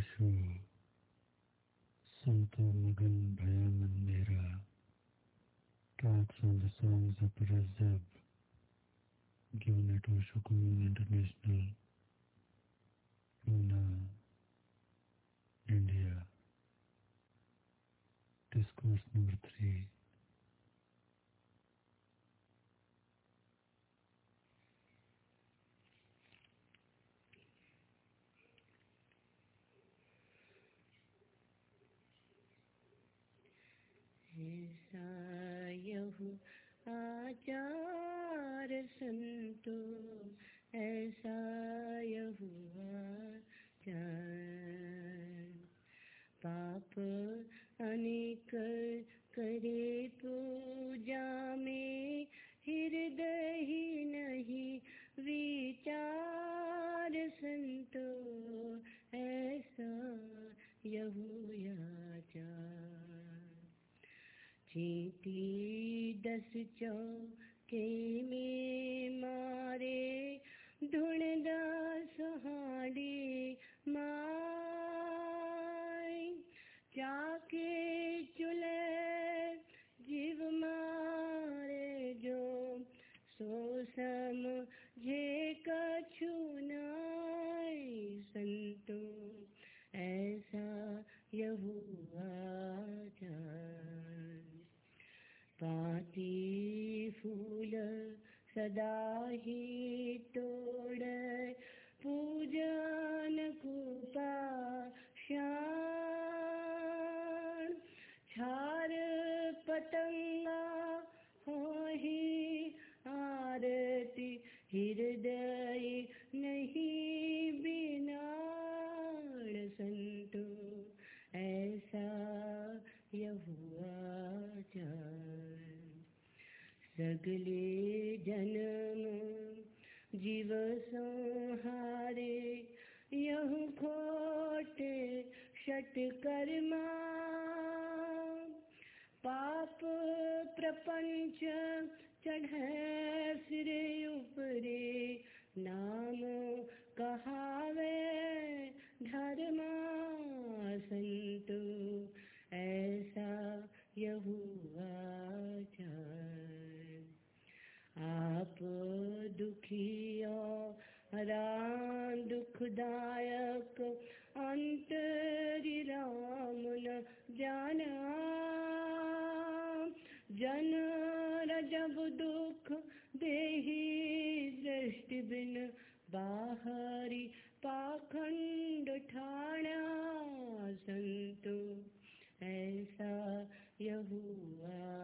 शु संतो मगन भय मंदेरा songs of given at Osho commune international India. Discourse number three. यहु आचार संतो, ऐसा यहु आचार। पाप अनेक करे पूजा में, हृदय ही नहीं, विचार संतो, ऐसा यहु चीटी दस चौके में मारे ढूंढदा सहाड़ी माय जाके चुले जीव मारे जो, सो समझे कछु संतो, ऐसा यहुआ पाती फूल सदा ही तोड़। पूजन कुपा श्याण छार पतंगा हो ही आरती, हृदय नहीं बिनाड़ संतो। ऐसा यहुआ सगले जन्म जीव संहारे, यह खोटे षट कर्मा पाप प्रपंच चढ़े सिरे उपरे, नाम कहावे धर्मा संतो ऐसा यहुआ आप दुखी राम दुखदायक अंतरि राम न जाना। जन रजब दुख देही, दृष्टि बिन बाहरी, पाखंड ठाणा संतो। ऐसा यहुआ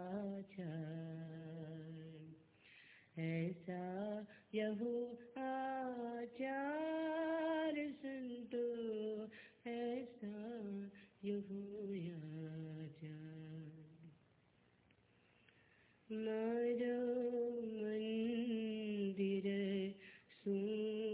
ऐसा यहो आचार संतो ऐसा यहो आचार। मारो मंदिर सुनो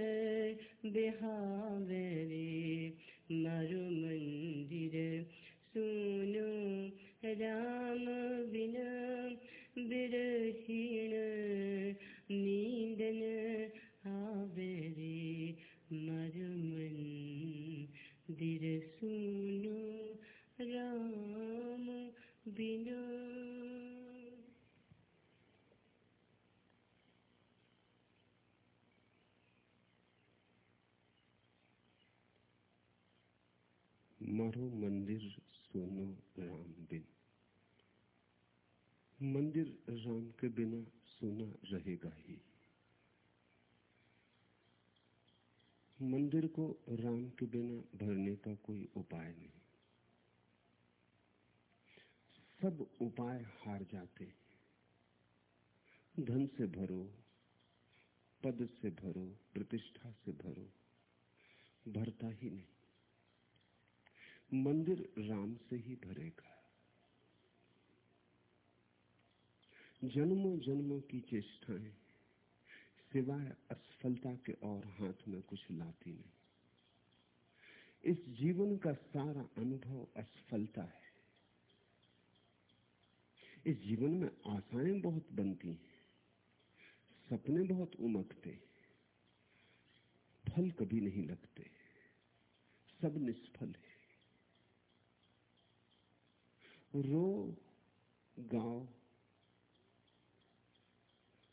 ब्रज बिहावे रे मारो मंदिर सुनो राम बिना बिरहीण नींदन आवे रे मारो मंदिर सुनो राम बिना मारो मंदिर सोनो राम बिन। मंदिर राम के बिना सोना रहेगा ही। मंदिर को राम के बिना भरने का कोई उपाय नहीं। सब उपाय हार जाते धन से भरो, पद से भरो, प्रतिष्ठा से भरो, भरता ही नहीं। मंदिर राम से ही भरेगा। जन्मों जन्मों की चेष्टाएँ, सिवाय असफलता के और हाथ में कुछ लाती नहीं। इस जीवन का सारा अनुभव असफलता है। इस जीवन में आशाएँ बहुत बनती हैं, सपने बहुत उमकते फल कभी नहीं लगते, सब निष्फल है। रो गाओ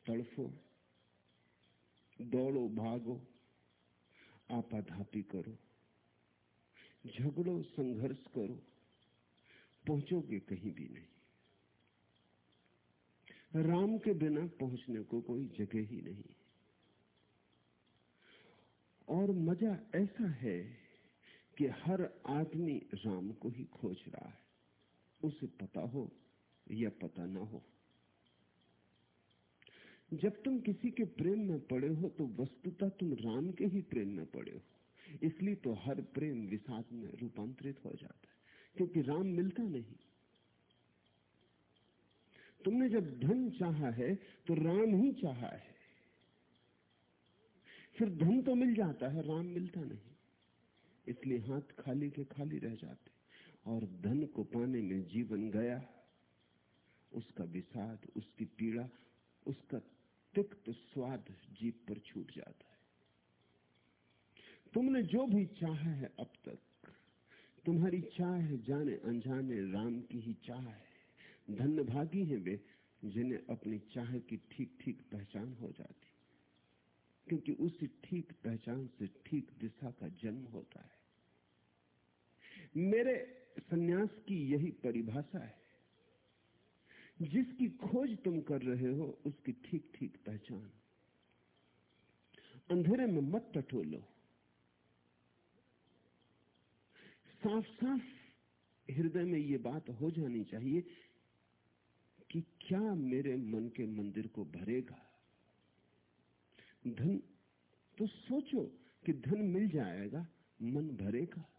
तड़फो, दौड़ो भागो, आपाधापी करो, झगड़ो, संघर्ष करो, पहुंचोगे कहीं भी नहीं। राम के बिना पहुँचने को कोई जगह ही नहीं। और मज़ा ऐसा है कि हर आदमी राम को ही खोज रहा है। उसे पता हो या पता ना हो। जब तुम किसी के प्रेम में पड़े हो तो वस्तुतः तुम राम के ही प्रेम में पड़े हो। इसलिए तो हर प्रेम विषाद में रूपांतरित हो जाता है, क्योंकि राम मिलता नहीं। तुमने जब धन चाहा है तो राम ही चाहा है। फिर धन तो मिल जाता है, राम मिलता नहीं। इसलिए हाथ खाली के खाली रह जाते। और धन को पाने में जीवन गया। उसका विषाद, उसकी पीड़ा, उसका तिक्त स्वाद जीप पर छूट जाता है। तुमने जो भी चाहा है अब तक। तुम्हारी चाह है जाने अनजाने राम की ही चाह है। धन्य भागी है वे, जिन्हें अपनी चाह की ठीक ठीक पहचान हो जाती। क्योंकि उसी ठीक पहचान से ठीक दिशा का जन्म होता है। मेरे सन्यास की यही परिभाषा है। जिसकी खोज तुम कर रहे हो, उसकी ठीक ठीक पहचान। अंधेरे में मत टटोलो। साफ़ साफ़ हृदय में ये बात हो जानी चाहिए कि क्या मेरे मन के मंदिर को भरेगा? धन तो सोचो कि धन मिल जाएगा, मन भरेगा।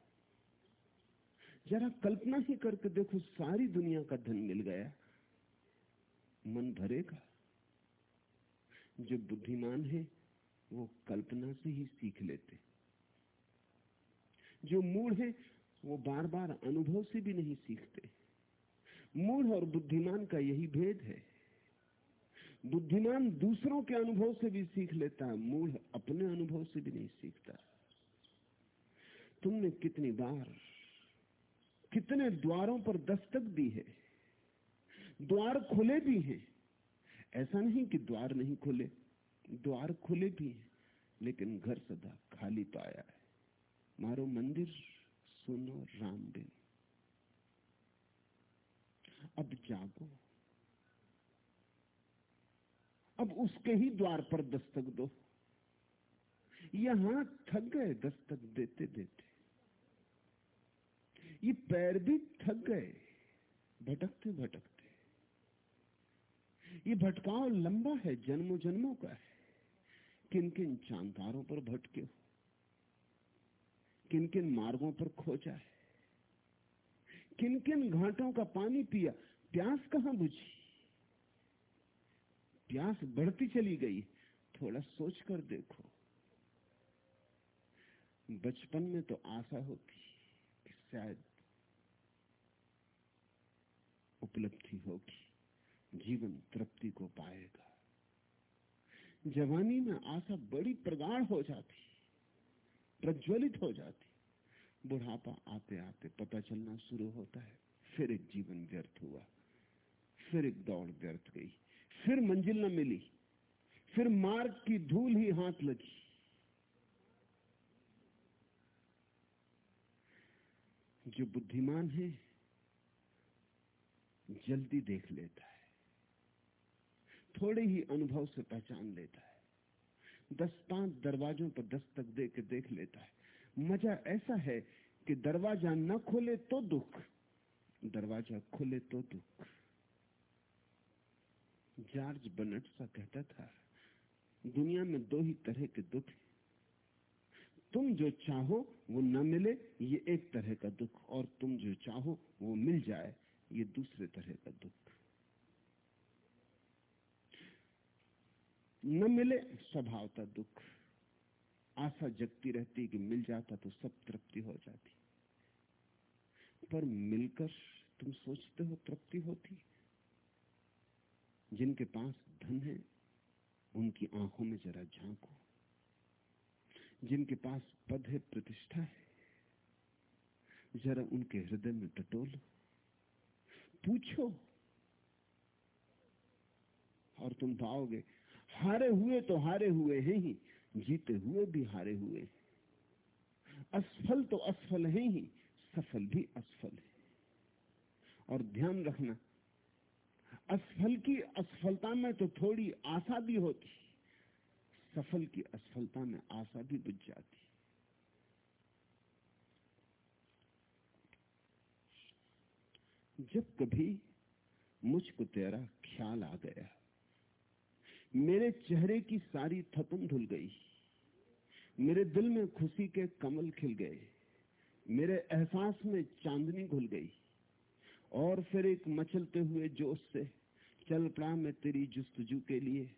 जरा कल्पना ही करके देखो, सारी दुनिया का धन मिल गया। मन भरेगा। जो बुद्धिमान है, वो कल्पना से ही सीख लेते। जो मूड है, वो बार बार अनुभव से भी नहीं सीखते। मूढ़ और बुद्धिमान का यही भेद है। बुद्धिमान दूसरों के अनुभव से भी सीख लेता है मूढ़ अपने अनुभव से भी नहीं सीखता। तुमने कितनी बार कितने द्वारों पर दस्तक दी है? द्वार खुले भी हैं। ऐसा नहीं कि द्वार नहीं खुले। द्वार खुले भी हैं, लेकिन घर सदा खाली पाया है। मारो मंदिर, सुनो राम बिन अब जागो। अब उसके ही द्वार पर दस्तक दो। यहाँ थक गए दस्तक देते देते ये पैर भी थक गए, भटकते भटकते। ये भटकाव लंबा है जन्मों जन्मों का है। किन किन चांदारों पर भटके हो? किन किन मार्गों पर खोजा है? किन किन घाटों का पानी पिया? प्यास कहाँ बुझी? प्यास बढ़ती चली गई, थोड़ा सोच कर देखो। बचपन में तो आशा होती कि शायद उपलब्धि होगी, जीवन तृप्ति को पाएगा। जवानी में आशा बड़ी प्रगाढ़ हो जाती, प्रज्वलित हो जाती। बुढ़ापा आते आते पता चलना शुरू होता है, फिर एक जीवन व्यर्थ हुआ, फिर एक दौड़ व्यर्थ गई, फिर मंजिल न मिली, फिर मार्ग की धूल ही हाथ लगी। जो बुद्धिमान है जल्दी देख लेता है। थोड़े ही अनुभव से पहचान लेता है। दस पाँच दरवाजों पर दस्तक दे के देख लेता है। मज़ा ऐसा है कि दरवाज़ा न खोले तो दुख, दरवाज़ा खोले तो दुख। जॉर्ज बनट सा कहता था, दुनिया में दो ही तरह के दुख हैं। तुम जो चाहो वो न मिले, ये एक तरह का दुख, और तुम जो चाहो वो मिल जाए। ये दूसरे तरह का दुख। न मिले स्वभावता दुख। आशा जगती रहती कि मिल जाता तो सब तृप्ति हो जाती। पर मिलकर तुम सोचते हो तृप्ति होती। जिनके पास धन है, उनकी आँखों में जरा झांको। जिनके पास पद है, प्रतिष्ठा है, जरा उनके हृदय में टटोलो। पूछो। और तुम पाओगे, हारे हुए तो हारे हुए हैं ही, जीते हुए भी हारे हुए असफल तो असफल है ही, सफल भी असफल है। और ध्यान रखना, असफल की असफलता में तो थोड़ी आशा भी होती, सफल की असफलता में आशा भी बुझ जाती। जब कभी मुझको तेरा ख्याल आ गया, मेरे चेहरे की सारी थपन धुल गई, मेरे दिल में खुशी के कमल खिल गए, मेरे एहसास में चांदनी घुल गई, और फिर एक मचलते हुए जोश से, चल पड़ा मैं तेरी जुस्तजू के लिए,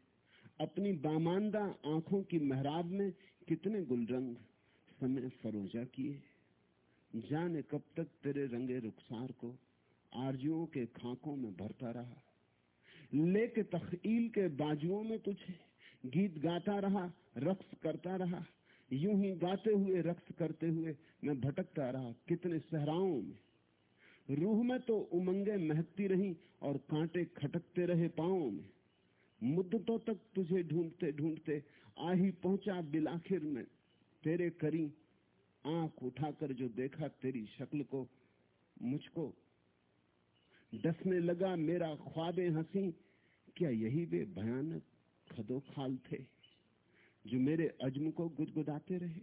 अपनी बामानदा आँखों की महराब में कितने गुलरंग समय फरोजा किए, जाने कब तक तेरे रंगे रुखसार को आरजुओं के खाकों में भरता रहा। लेके तखील के बाजुओं में तुझे गीत गाता रहा, रक्स करता रहा। यूँ ही गाते हुए, रक्स करते हुए मैं भटकता रहा, कितने सहराओं में। रूह में तो उमंगे महकती रही और कांटे खटकते रहे पाओ में। मुद्दतों तक तुझे ढूंढते ढूंढते आ ही पहुँचा बिलाखिर में। तेरे करी आँख उठाकर जो देखा तेरी शक्ल को, मुझको डसने लगा, मेरा ख्वाबे हँसी। क्या यही वे भयानक खदो खाल थे, जो मेरे अजम को गुदगुदाते रहे?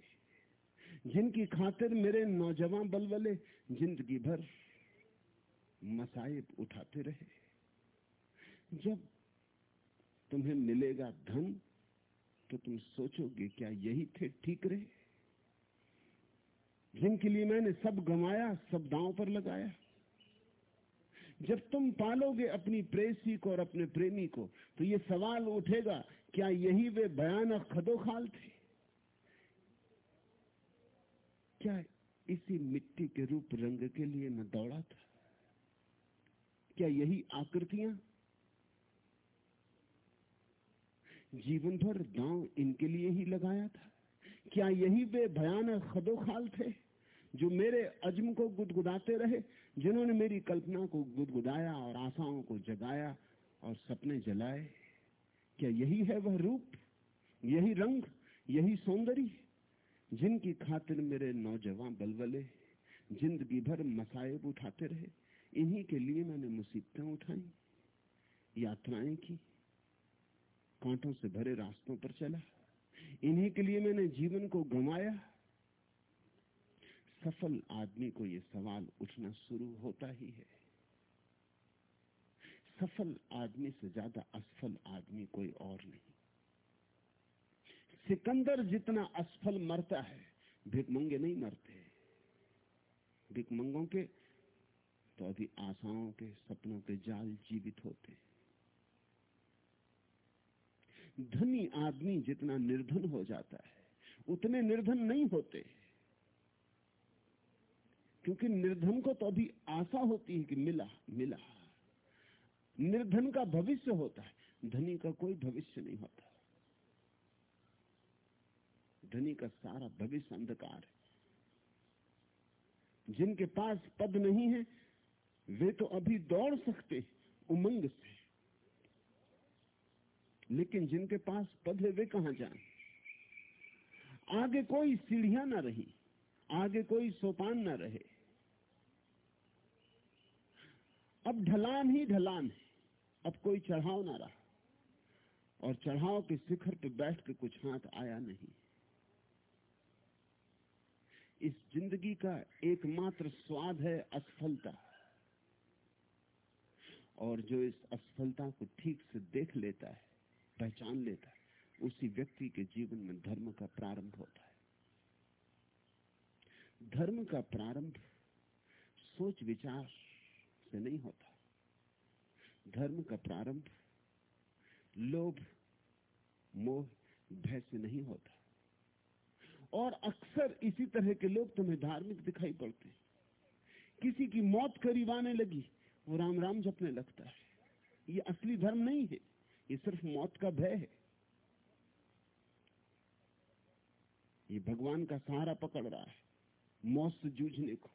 जिनकी खातिर मेरे नौजवान बलबले ज़िंदगी भर मसाइब उठाते रहे। जब तुम्हें मिलेगा धन तो तुम सोचोगे क्या यही थे ठीक रहे? जिनके लिए मैंने सब गंवाया, सब दांव पर लगाया। जब तुम पालोगे अपनी प्रेसी को और अपने प्रेमी को तो ये सवाल उठेगा, क्या यही वे भयानक खदोखाल थे? क्या इसी मिट्टी के रूप रंग के लिए मैं दौड़ा था? क्या यही आकृतियाँ? जीवन भर दांव इनके लिए ही लगाया था। क्या यही वे भयानक खदोखाल थे, जो मेरे अजम को गुदगुदाते रहे? जिन्होंने मेरी कल्पना को गुदगुदाया और आशाओं को जगाया और सपने जलाए, क्या यही है वह रूप, यही रंग, यही सौंदर्य, जिनकी खातिर मेरे नौजवान बलबले ज़िंदगी भर मसायब उठाते रहे? इन्हीं के लिए मैंने मुसीबतें उठाई, यात्राएँ की, कांटों से भरे रास्तों पर चला। इन्हीं के लिए मैंने जीवन को गंवाया सफल आदमी को यह सवाल उठना शुरू होता ही है। सफल आदमी से ज़्यादा असफल आदमी कोई और नहीं। सिकंदर जितना असफल मरता है, भिकमंगे नहीं मरते। भिकमंगों के तो अभी आशाओं के, सपनों के जाल जीवित होते। धनी आदमी जितना निर्धन हो जाता है, उतने निर्धन नहीं होते। क्योंकि निर्धन को तो अभी आशा होती है कि मिला मिला। निर्धन का भविष्य होता है, धनी का कोई भविष्य नहीं होता। धनी का सारा भविष्य अंधकार है। जिनके पास पद नहीं है, वे तो अभी दौड़ सकते उमंग से। लेकिन जिनके पास पद है, वे कहाँ जाए? आगे कोई सीढ़ियाँ ना रही, आगे कोई सोपान ना रहे। अब ढलान ही ढलान है। अब कोई चढ़ाव ना रहा। और चढ़ाव के शिखर पे बैठ के कुछ हाथ आया नहीं। इस ज़िंदगी का एकमात्र स्वाद है असफलता। और जो इस असफलता को ठीक से देख लेता है, पहचान लेता है, उसी व्यक्ति के जीवन में धर्म का प्रारंभ होता है। धर्म का प्रारंभ सोच विचार से नहीं होता। धर्म का प्रारंभ लोभ, मोह, भय से नहीं होता। और अक्सर इसी तरह के लोग तुम्हें धार्मिक दिखाई पड़ते किसी की मौत करीब आने लगी, वो राम राम जपने लगता है। ये असली धर्म नहीं है, ये सिर्फ़ मौत का भय है। ये भगवान का सहारा पकड़ रहा है, मौत से जूझने को।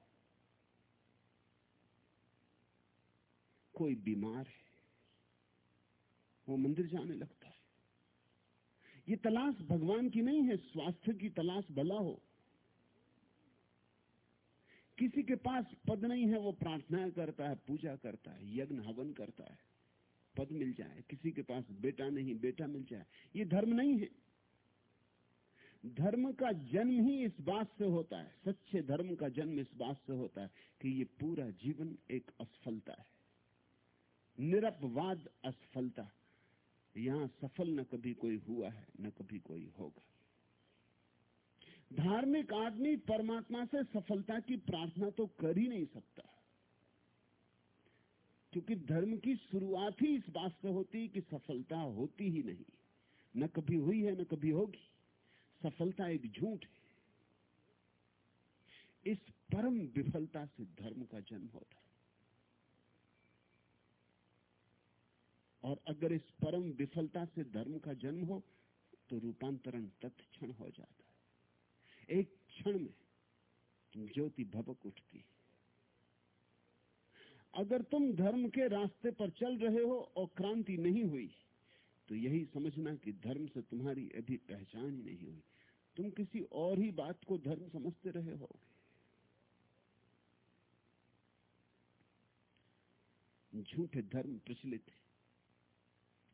कोई बीमार है, वो मंदिर जाने लगता है। ये तलाश भगवान की नहीं है, स्वास्थ्य की तलाश भला हो। किसी के पास पद नहीं है, वो प्रार्थना करता है, पूजा करता है, यज्ञ हवन करता है, पद मिल जाए। किसी के पास बेटा नहीं, बेटा मिल जाए। ये धर्म नहीं है। धर्म का जन्म ही इस बात से होता है, सच्चे धर्म का जन्म इस बात से होता है कि ये पूरा जीवन एक असफलता है। निरपवाद असफलता। यहाँ सफल न कभी कोई हुआ है, न कभी कोई होगा। धार्मिक आदमी परमात्मा से सफलता की प्रार्थना तो कर ही नहीं सकता। क्योंकि धर्म की शुरुआत ही इस बात से होती कि सफलता होती ही नहीं। न कभी हुई है, न कभी होगी। सफलता एक झूठ है। इस परम विफलता से धर्म का जन्म होता है। और अगर इस परम विफलता से धर्म का जन्म हो तो रूपांतरण तत्क्षण हो जाता है। एक क्षण में ज्योति भबक उठती अगर तुम धर्म के रास्ते पर चल रहे हो और क्रांति नहीं हुई तो यही समझना कि धर्म से तुम्हारी अभी पहचान ही नहीं हुई। तुम किसी और ही बात को धर्म समझते रहे हो झूठे धर्म प्रचलित है।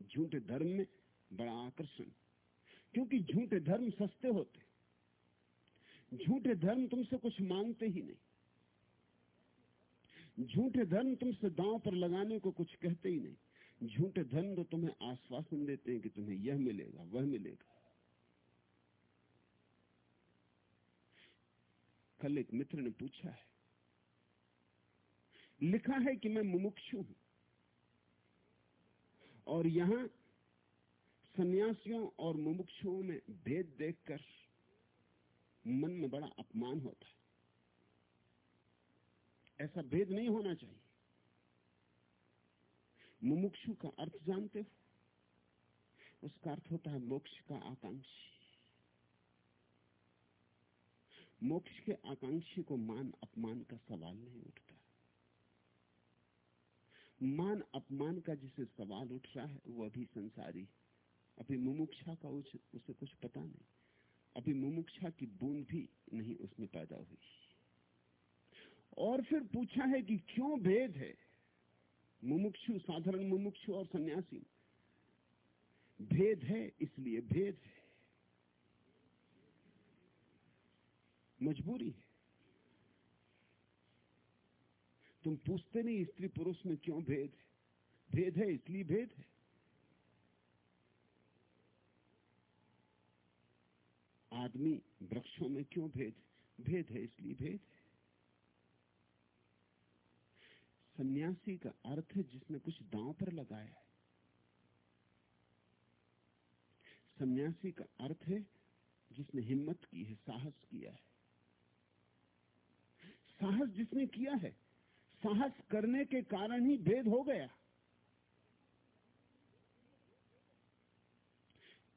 झूठे धर्म में बड़ा आकर्षण। क्योंकि झूठे धर्म सस्ते होते। झूठे धर्म तुमसे कुछ मांगते ही नहीं। झूठे धर्म तुमसे दांव पर लगाने को कुछ कहते ही नहीं। झूठे धर्म तो तुम्हें आश्वासन देते हैं कि तुम्हें यह मिलेगा, वह मिलेगा। कल एक मित्र ने पूछा है, लिखा है कि मैं मुमुक्षु हूँ। और यहाँ सन्यासियों और मुमुक्षुओं में भेद देखकर मन में बड़ा अपमान होता है। ऐसा भेद नहीं होना चाहिए। मुमुक्षु का अर्थ जानते हो? उसका अर्थ होता है मोक्ष का आकांक्षी। मोक्ष के आकांक्षी को मान अपमान का सवाल नहीं उठता। मान, अपमान का जिसे सवाल उठ रहा है, वो अभी संसारी अभी मुमुक्षा का उसे कुछ पता नहीं। अभी मुमुक्षा की बूंद भी नहीं उसमें पैदा हुई। और फिर पूछा है कि क्यों भेद है? मुमुक्षु, साधारण मुमुक्षु और सन्यासी भेद है, इसलिए भेद है। मजबूरी है। तुम पूछते नहीं स्त्री पुरुष में क्यों भेद भेद है, इसलिए भेद है। आदमी वृक्षों में क्यों भेद भेद है, इसलिए भेद है। सन्यासी का अर्थ है जिसने कुछ दांव पर लगाया है। सन्यासी का अर्थ है जिसने हिम्मत की है, साहस किया है। साहस जिसने किया है साहस करने के कारण ही भेद हो गया।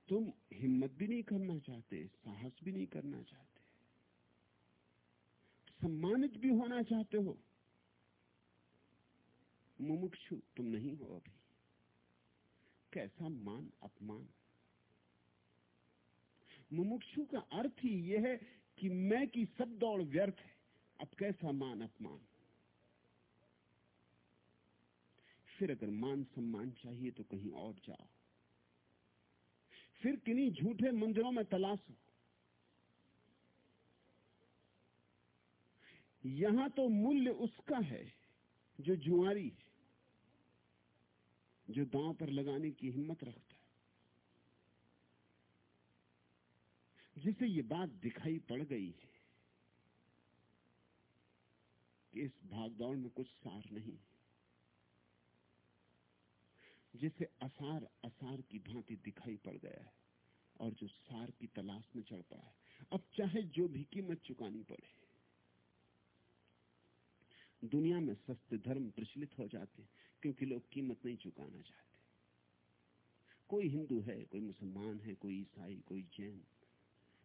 तुम हिम्मत भी नहीं करना चाहते, साहस भी नहीं करना चाहते, सम्मानित भी होना चाहते हो। मुमुक्षु, तुम नहीं हो अभी। कैसा मान, अपमान? मुमुक्षु का अर्थ ही यह है कि मैं की सब दौड़ व्यर्थ है। अब कैसा मान, अपमान? फिर अगर मान सम्मान चाहिए तो कहीं और जाओ। फिर किन्हीं झूठे मंदिरों में तलाशो। यहाँ तो मूल्य उसका है जो जुआरी है, जो दांव पर लगाने की हिम्मत रखता है। जिसे ये बात दिखाई पड़ गई है कि इस भागदौड़ में कुछ सार नहीं जिसे असार असार की भांति दिखाई पड़ गया है और जो सार की तलाश में चढ़ता है। अब चाहे जो भी कीमत चुकानी पड़े, दुनिया में सस्ते धर्म प्रचलित हो जाते क्योंकि लोग कीमत नहीं चुकाना चाहते। कोई हिंदू है, कोई मुसलमान है, कोई ईसाई, कोई जैन।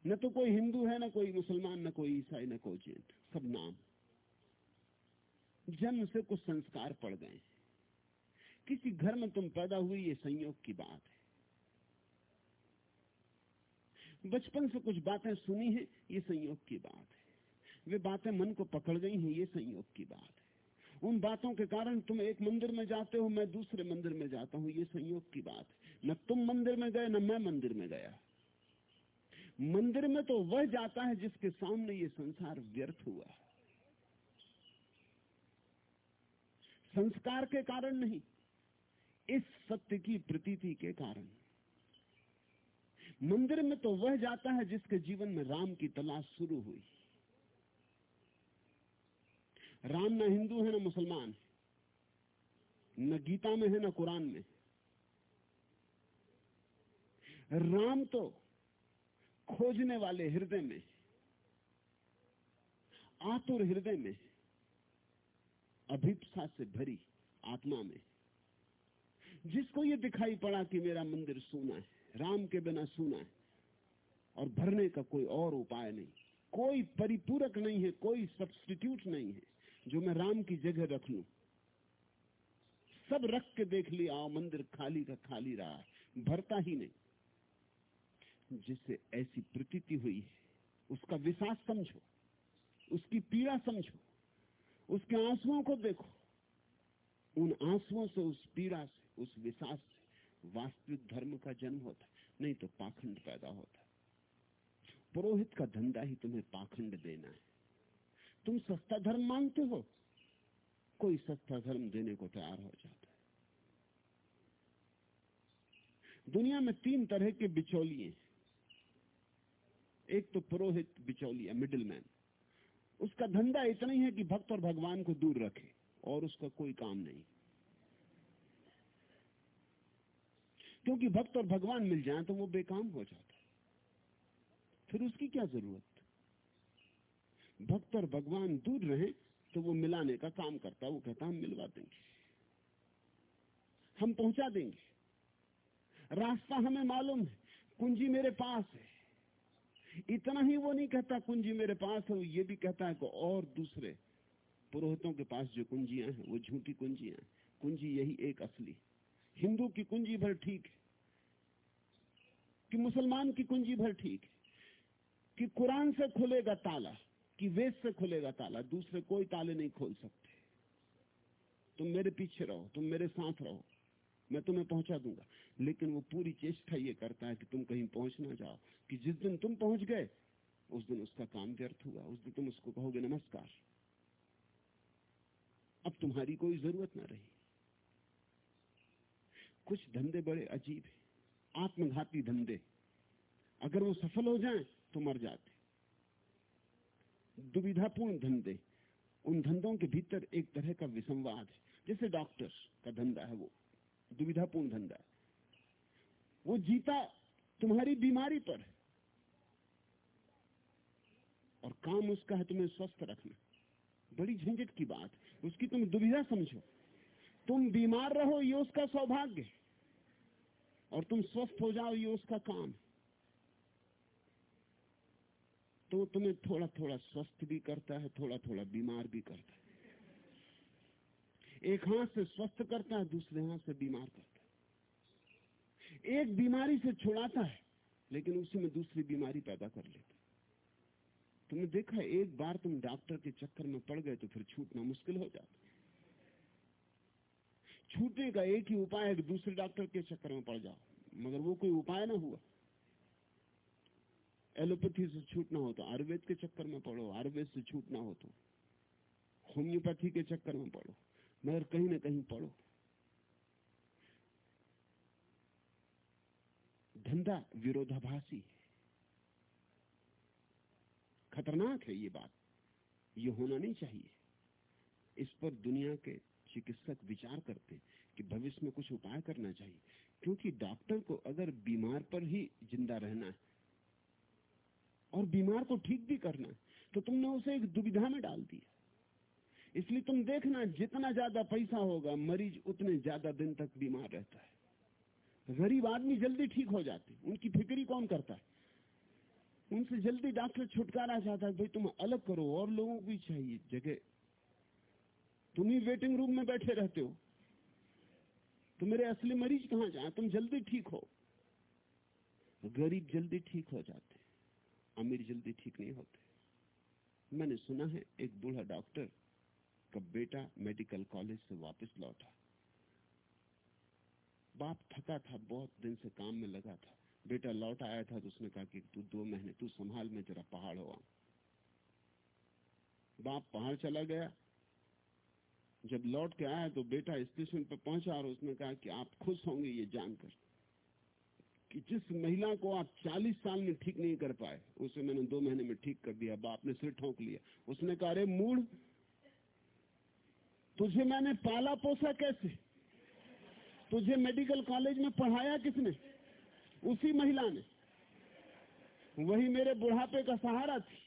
न तो कोई हिंदू है, ना कोई मुसलमान, न कोई ईसाई, न कोई जैन। सब नाम। जन्म से कुछ संस्कार पड़ गए किसी घर में तुम पैदा हुई ये संयोग की बात है। बचपन से कुछ बातें सुनी है, ये संयोग की बात है। वे बातें मन को पकड़ गई हैं, ये संयोग की बात है। उन बातों के कारण तुम एक मंदिर में जाते हो, मैं दूसरे मंदिर में जाता हूँ, ये संयोग की बात है। न तुम मंदिर में गए, न मैं मंदिर में गया। मंदिर में तो वह जाता है जिसके सामने ये संसार व्यर्थ हुआ है। संस्कार के कारण नहीं इस सत्य की प्रतीति के कारण। मंदिर में तो वह जाता है जिसके जीवन में राम की तलाश शुरू हुई। राम ना हिंदू है, ना मुसलमान न गीता में है, ना कुरान में राम तो खोजने वाले हृदय में आतुर हृदय में अभिप्सा से भरी आत्मा में जिसको ये दिखाई पड़ा कि मेरा मंदिर सूना है, राम के बिना सूना है, और भरने का कोई और उपाय नहीं। कोई परिपूरक नहीं है, कोई सब्सटीट्यूट नहीं है, जो मैं राम की जगह रख लू। सब रख के देख लिया मंदिर खाली का खाली रहा है, भरता ही नहीं। जिससे ऐसी प्रतीति हुई है, उसका विश्वास समझो, उसकी पीड़ा समझो, उसके आंसुओं को देखो उन आंसुओं से उस पीड़ा से, उस विशास से वास्तविक धर्म का जन्म होता नहीं तो पाखंड पैदा होता पुरोहित का धंधा ही तुम्हें पाखंड देना है। तुम सस्ता धर्म मांगते हो, कोई सस्ता धर्म देने को तैयार हो जाता है। दुनिया में तीन तरह के बिचौलिए एक तो पुरोहित बिचौलिया, मिडिलमैन। उसका धंधा इतना ही है कि भक्त और भगवान को दूर रखे। और उसका कोई काम नहीं। क्योंकि भक्त और भगवान मिल जाए तो वो बेकाम हो जाता फिर उसकी क्या ज़रूरत? भक्त और भगवान दूर रहे तो वो मिलाने का काम करता वो कहता हम मिलवा देंगे। हम पहुँचा देंगे। रास्ता हमें मालूम है। कुंजी मेरे पास है। इतना ही वो नहीं कहता, कुंजी मेरे पास है। वो ये भी कहता है कि और दूसरे पुरोहितों के पास जो कुंजियाँ हैं, वो झूठी कुंजियाँ हैं। कुंजी यही एक असली। हिंदू की कुंजी भर ठीक है, कि मुसलमान की कुंजी भर ठीक है, कि कुरान से खुलेगा ताला, कि वेद से खुलेगा ताला, दूसरे कोई ताले नहीं खोल सकते। तुम मेरे पीछे रहो, तुम मेरे साथ रहो, मैं तुम्हें पहुँचा दूँगा। लेकिन वो पूरी चेष्टा ये करता है कि तुम कहीं पहुँच ना जाओ, कि जिस दिन तुम पहुँच गए, उस दिन उसका काम व्यर्थ हुआ, उस दिन तुम उसको कहोगे नमस्कार। अब तुम्हारी कोई ज़रूरत ना रही। कुछ धंधे बड़े अजीब है, आत्मघाती धंधे। अगर वो सफल हो जाएँ तो मर जाते। दुविधापूर्ण धंधे, उन धंधों के भीतर एक तरह का विसंवाद है। जैसे डॉक्टर का धंधा है वो, दुविधापूर्ण धंधा। है वो जीता तुम्हारी बीमारी पर और काम उसका है तुम्हें स्वस्थ रखना। बड़ी झंझट की बात, उसकी तुम दुविधा समझो। तुम बीमार रहो, ये उसका सौभाग्य और तुम स्वस्थ हो जाओ, ये उसका काम तो तुम्हें थोड़ा थोड़ा स्वस्थ भी करता है थोड़ा थोड़ा बीमार भी करता है। एक हाथ से स्वस्थ करता है, दूसरे हाथ से बीमार करता है। एक बीमारी से छुड़ाता है, लेकिन उसी में दूसरी बीमारी पैदा कर लेता तुमने देखा एक बार तुम डॉक्टर के चक्कर में पड़ गए तो फिर छूटना मुश्किल हो जाता छूटने का एक ही उपाय है कि दूसरे डॉक्टर के चक्कर में पड़ जाओ। मगर वो कोई उपाय ना हुआ। एलोपैथी से छूटना हो तो आयुर्वेद के चक्कर में पड़ो, आयुर्वेद से छूटना हो तो होम्योपैथी के चक्कर में पड़ो, मगर कहीं ना कहीं पड़ो। धंधा विरोधाभासी है। खतरनाक है ये बात। ये होना नहीं चाहिए। इस पर दुनिया के चिकित्सक विचार करते कि भविष्य में कुछ उपाय करना चाहिए। क्योंकि डॉक्टर को अगर बीमार पर ही ज़िंदा रहना है और बीमार को ठीक भी करना है तो तुमने उसे एक दुविधा में डाल दिया। इसलिए तुम देखना, जितना ज़्यादा पैसा होगा, मरीज़ उतने ज़्यादा दिन तक बीमार रहता है। गरीब आदमी जल्दी ठीक हो जाते उनकी फिक्री कौन करता है? उनसे जल्दी डॉक्टर छुटकारा चाहता है, भाई तुम अलग करो, और लोगों को भी चाहिए जगह। तुम ही वेटिंग रूम में बैठे रहते हो। तो मेरे असली मरीज़ कहाँ जाए? तुम जल्दी ठीक हो। गरीब जल्दी ठीक हो जाते, अमीर जल्दी ठीक नहीं होते। मैंने सुना है, एक बूढ़ा डॉक्टर का बेटा मेडिकल कॉलेज से वापस लौटा। बाप थका था, बहुत दिन से काम में लगा था। बेटा लौट आया था तो उसने कहा कि तू दो महीने, तू संभाल में जरा पहाड़ हो बाप पहाड़ चला गया। जब लौट के आया तो बेटा स्टेशन पर पहुँचा और उसने कहा कि आप खुश होंगे ये जानकर कि जिस महिला को आप 40 साल में ठीक नहीं कर पाए, उसे मैंने दो महीने में ठीक कर दिया, बाप ने सिर ठोंक लिया। उसने कहा, अरे मूड तुझे मैंने पाला पोसा कैसे? तुझे मेडिकल कॉलेज में पढ़ाया किसने? उसी महिला ने। वही मेरे बुढ़ापे का सहारा थी।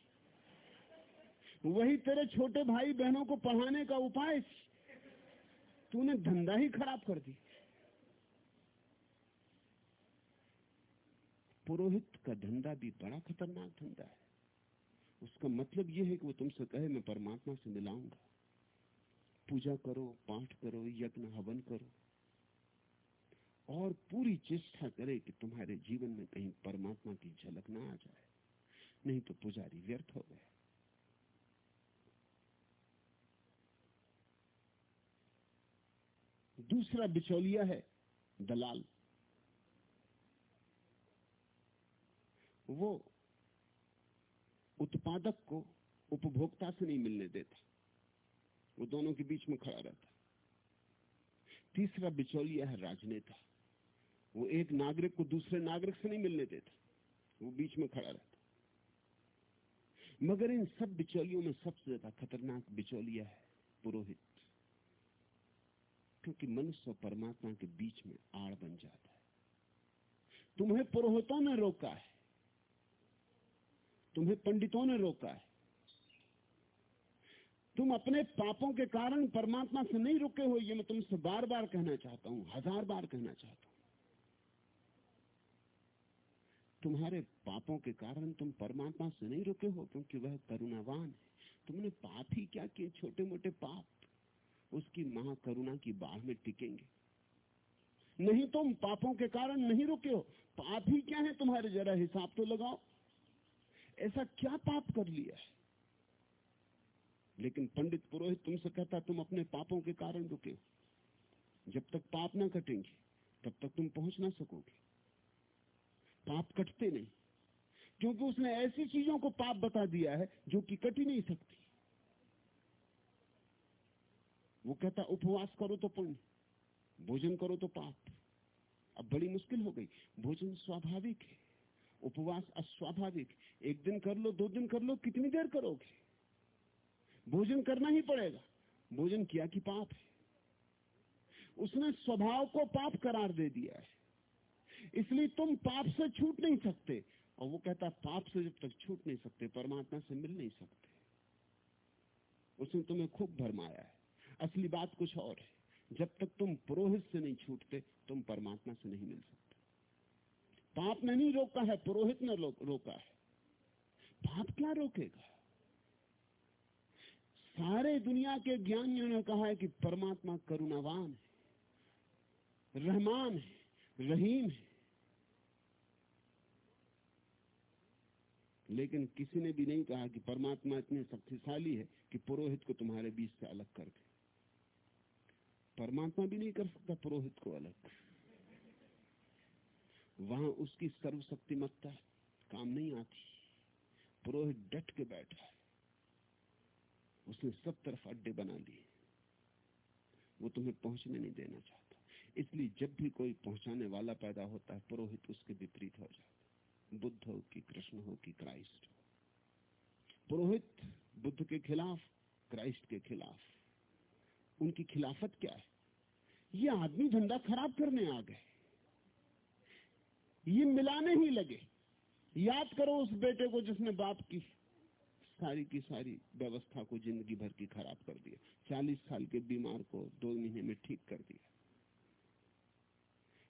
वही तेरे छोटे भाई बहनों को पढ़ाने का उपाय थी। तूने धंधा ही खराब कर दी पुरोहित का धंधा भी बड़ा खतरनाक धंधा है। उसका मतलब यह है कि वो तुमसे कहे, मैं परमात्मा से मिलाऊँगा। पूजा करो, पाठ करो, यज्ञ हवन करो। और पूरी चेष्टा करे कि तुम्हारे जीवन में कहीं परमात्मा की झलक ना आ जाए। नहीं तो पुजारी व्यर्थ हो गए। दूसरा बिचौलिया है, दलाल। वो उत्पादक को उपभोक्ता से नहीं मिलने देता। वो दोनों के बीच में खड़ा रहता। तीसरा बिचौलिया है राजनेता। वो एक नागरिक को दूसरे नागरिक से नहीं मिलने देता। वो बीच में खड़ा रहता। मगर इन सब बिचौलियों में सबसे ज़्यादा खतरनाक बिचौलिया है पुरोहित। क्योंकि मनुष्य और परमात्मा के बीच में आड़ बन जाता है। तुम्हें पुरोहितों ने रोका है। तुम्हें पंडितों ने रोका है। तुम अपने पापों के कारण परमात्मा से नहीं रुके हो, ये मैं तुमसे बार बार कहना चाहता हूँ, हज़ार बार कहना चाहता हूँ। तुम्हारे पापों के कारण तुम परमात्मा से नहीं रुके हो, क्योंकि वह करुणावान है। तुमने पाप ही क्या किए छोटे मोटे पाप? उसकी महाकरुणा की बाढ़ में टिकेंगे। नहीं तुम पापों के कारण नहीं रुके हो। पाप ही क्या है तुम्हारे? जरा हिसाब तो लगाओ। ऐसा क्या पाप कर लिया है? लेकिन पंडित पुरोहित तुमसे कहता, तुम अपने पापों के कारण रुके हो। जब तक पाप ना कटेंगे तब तक तुम पहुँच ना सकोगे। पाप कटते नहीं। क्योंकि उसने ऐसी चीज़ों को पाप बता दिया है जो कि कट ही नहीं सकती। वो कहता, उपवास करो तो पुण्य, भोजन करो तो पाप। अब बड़ी मुश्किल हो गई। भोजन स्वाभाविक है, उपवास अस्वाभाविक। एक दिन कर लो, दो दिन कर लो, कितनी देर करोगे? भोजन करना ही पड़ेगा। भोजन किया कि पाप है। उसने स्वभाव को पाप करार दे दिया है। इसलिए तुम पाप से छूट नहीं सकते। और वो कहता, पाप से जब तक छूट नहीं सकते, परमात्मा से मिल नहीं सकते। उसने तुम्हें खूब भरमाया है। असली बात कुछ और है। जब तक तुम पुरोहित से नहीं छूटते, तुम परमात्मा से नहीं मिल सकते। पाप ने नहीं रोका है, पुरोहित ने रोका है। पाप क्या रोकेगा? सारे दुनिया के ज्ञानियों ने कहा है कि परमात्मा करुणावान है, रहमान है, रहीम है। लेकिन किसी ने भी नहीं कहा कि परमात्मा इतने शक्तिशाली है कि पुरोहित को तुम्हारे बीच से अलग कर दे। परमात्मा भी नहीं कर सकता, पुरोहित को अलग। वहाँ उसकी सर्वशक्तिमत्ता काम नहीं आती। पुरोहित डट के बैठा है। उसने सब तरफ़ अड्डे बना लिए। वो तुम्हें पहुँचने नहीं देना चाहता। इसलिए जब भी कोई पहुँचाने वाला पैदा होता है, पुरोहित उसके विपरीत हो जाता बुद्ध हो कि कृष्ण हो कि क्राइस्ट। पुरोहित बुद्ध के खिलाफ, क्राइस्ट के खिलाफ। उनकी खिलाफत क्या है? ये आदमी धंधा खराब करने आ गए। ये मिलाने ही लगे। याद करो उस बेटे को जिसने बाप की सारी की सारी व्यवस्था को ज़िंदगी भर की खराब कर दिया। चालीस साल के बीमार को दो महीने में ठीक कर दिया।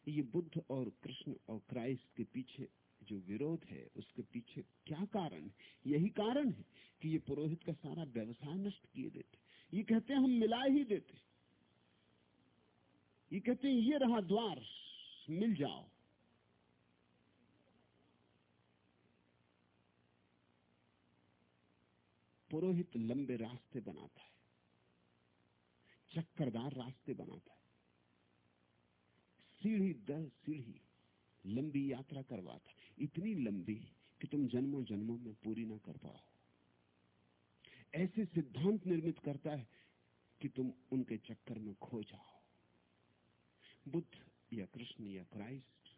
ये बुद्ध और कृष्ण और क्राइस्ट के पीछे जो विरोध है, उसके पीछे क्या कारण है? यही कारण है कि ये पुरोहित का सारा व्यवसाय नष्ट किए देते ये कहते हैं, हम मिला ही देते ये कहते हैं, ये रहा द्वार, मिल जाओ। पुरोहित लंबे रास्ते बनाता है। चक्करदार रास्ते बनाता है। सीढ़ी दर सीढ़ी लंबी यात्रा करवाता इतनी लंबी कि तुम जन्मों जन्मों में पूरी ना कर पाओ। ऐसे सिद्धांत निर्मित करता है कि तुम उनके चक्कर में खो जाओ। बुद्ध या कृष्ण या क्राइस्ट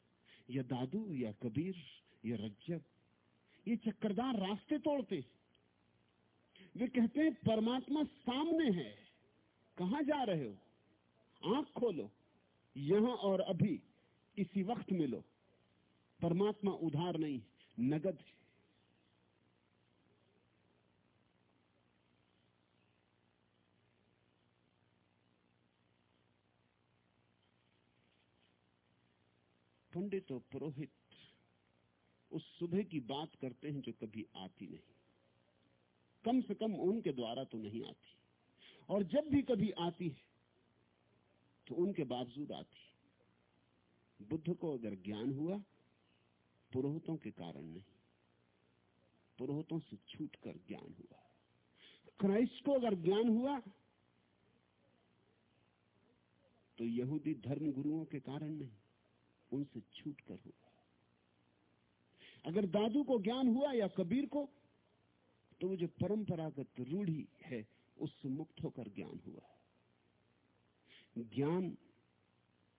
या दादू या कबीर या रज्जब, ये चक्करदार रास्ते तोड़ते वे कहते हैं, परमात्मा सामने है। कहा जा रहे हो? आँख खोलो। यहाँ और अभी इसी वक्त मिलो। परमात्मा उधार नहीं, नगद पंडित और पुरोहित उस सुबह की बात करते हैं जो कभी आती नहीं। कम से कम उनके द्वारा तो नहीं आती। और जब भी कभी आती है तो उनके बावजूद आती बुद्ध को अगर ज्ञान हुआ पुरोहितों के कारण नहीं, पुरोहितों से छूटकर ज्ञान हुआ। क्राइस्ट को अगर ज्ञान हुआ तो यहूदी धर्म गुरुओं के कारण नहीं, उनसे छूट कर हुआ। अगर दादू को ज्ञान हुआ या कबीर को तो वो जो परंपरागत रूढ़ी है, उससे मुक्त होकर ज्ञान हुआ। ज्ञान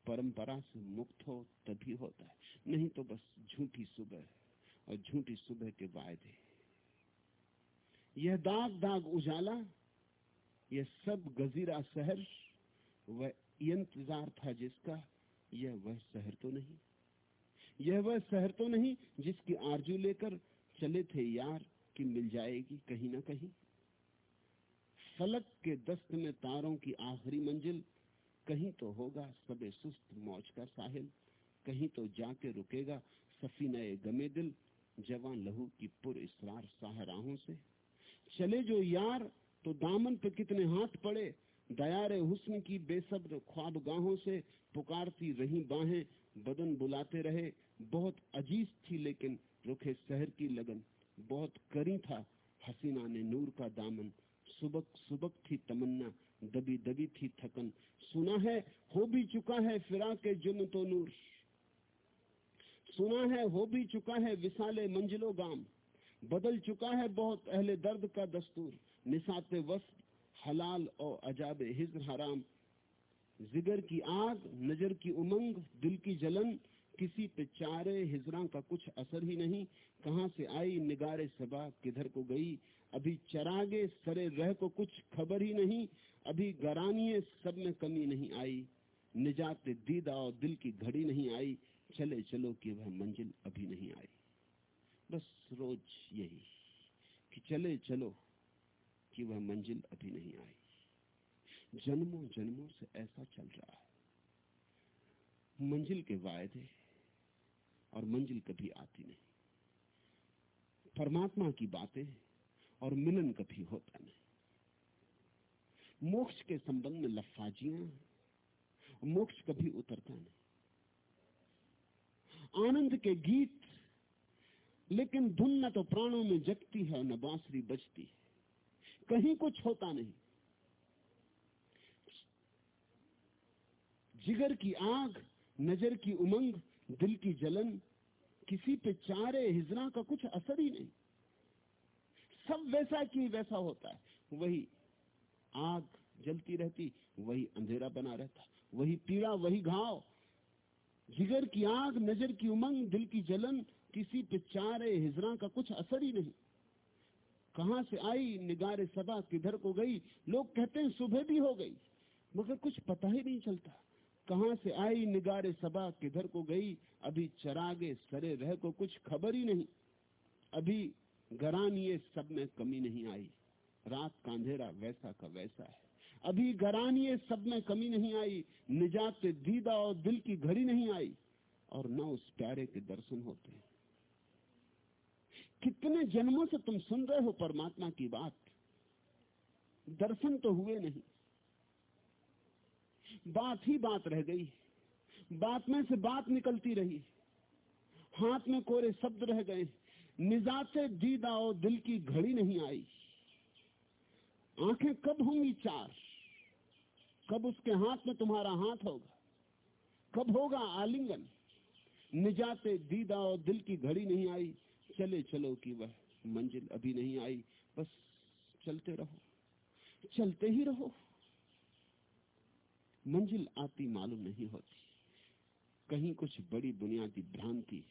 परंपरा से मुक्त हो, तभी होता है। नहीं तो बस झूठी सुबह और झूठी सुबह के वायदे। यह दाग दाग उजाला, यह सब गजीरा शहर, वह इंतज़ार था जिसका, यह वह शहर तो नहीं। यह वह शहर तो नहीं जिसकी आरज़ू लेकर चले थे यार कि मिल जाएगी कहीं ना कहीं। फलक के दस्त में तारों की आखिरी मंजिल, कहीं तो होगा सबे सुस्त मौज का साहिल। कहीं तो जाके रुकेगा सफीना गमे दिल, जवान लहू की पुर इसरार साहराहों से। चले जो यार तो दामन पे कितने हाथ पड़े। दयारे हुस्न की बेसब्र ख्वाब गाहों से पुकारती रही बाहें, बदन बुलाते रहे। बहुत अज़ीज़ थी लेकिन रुखे शहर की लगन। बहुत करी था हसीना ने नूर का दामन। सुबक सुबक थी तमन्ना, दबी दबी थी थकन। सुना है, हो भी चुका है फिरा के जुन तो नूर। सुना है, हो भी चुका है विशाले मंजिलो गाम। बदल चुका है बहुत अहले दर्द का दस्तूर। निसाते वस्त हलाल और अजाब हिज्र हराम। जिगर की आग, नज़र की उमंग, दिल की जलन, किसी पे चारे हिजरा का कुछ असर ही नहीं। कहाँ से आई निगारे सबा, किधर को गई? अभी चरागे सरे रह को कुछ खबर ही नहीं। अभी गरानिए सब में कमी नहीं आई। निजात दीदा और दिल की घड़ी नहीं आई। चले चलो कि वह मंजिल अभी नहीं आई। बस रोज यही कि चले चलो कि वह मंजिल अभी नहीं आई। जन्मों जन्मों से ऐसा चल रहा है। मंजिल के वायदे और मंजिल कभी आती नहीं। परमात्मा की बातें और मिलन कभी होता नहीं। मोक्ष के संबंध में लफाजियाँ, मोक्ष कभी उतरता नहीं। आनंद के गीत, लेकिन धुन न तो प्राणों में जगती है न बांसुरी बजती है। कहीं कुछ होता नहीं। जिगर की आग, नज़र की उमंग, दिल की जलन, किसी पे चारे, हिजरा का कुछ असर ही नहीं। सब वैसा की वैसा होता है। वही आग जलती रहती, वही अंधेरा बना रहता, वही पीड़ा, वही घाव जिगर की आग, नज़र की उमंग, दिल की जलन, किसी पे चारे हिजरा का कुछ असर ही नहीं। कहाँ से आई निगारे सदा किधर को गई? लोग कहते हैं सुबह भी हो गई, मगर कुछ पता ही नहीं चलता। कहाँ से आई निगारे सबा, किधर को गई? अभी चरागे सरे रह को कुछ खबर ही नहीं। अभी गरानिए सब में कमी नहीं आई। रात का अंधेरा वैसा का वैसा है। अभी गरानिए सब में कमी नहीं आई, निजात दीदा और दिल की घड़ी नहीं आई, और न उस प्यारे के दर्शन होते कितने जन्मों से तुम सुन रहे हो परमात्मा की बात? दर्शन तो हुए नहीं। बात ही बात रह गई, बात में से बात निकलती रही। हाथ में कोरे शब्द रह गए, निजात दीदा और दिल की घड़ी नहीं आई। आँखें कब होंगी चार? कब उसके हाथ में तुम्हारा हाथ होगा? कब होगा आलिंगन? निजाते दीदा और दिल की घड़ी नहीं आई। चले चलो कि वह मंजिल अभी नहीं आई। बस चलते रहो। चलते ही रहो। मंजिल आती मालूम नहीं होती। कहीं कुछ बड़ी बुनियादी भ्रांति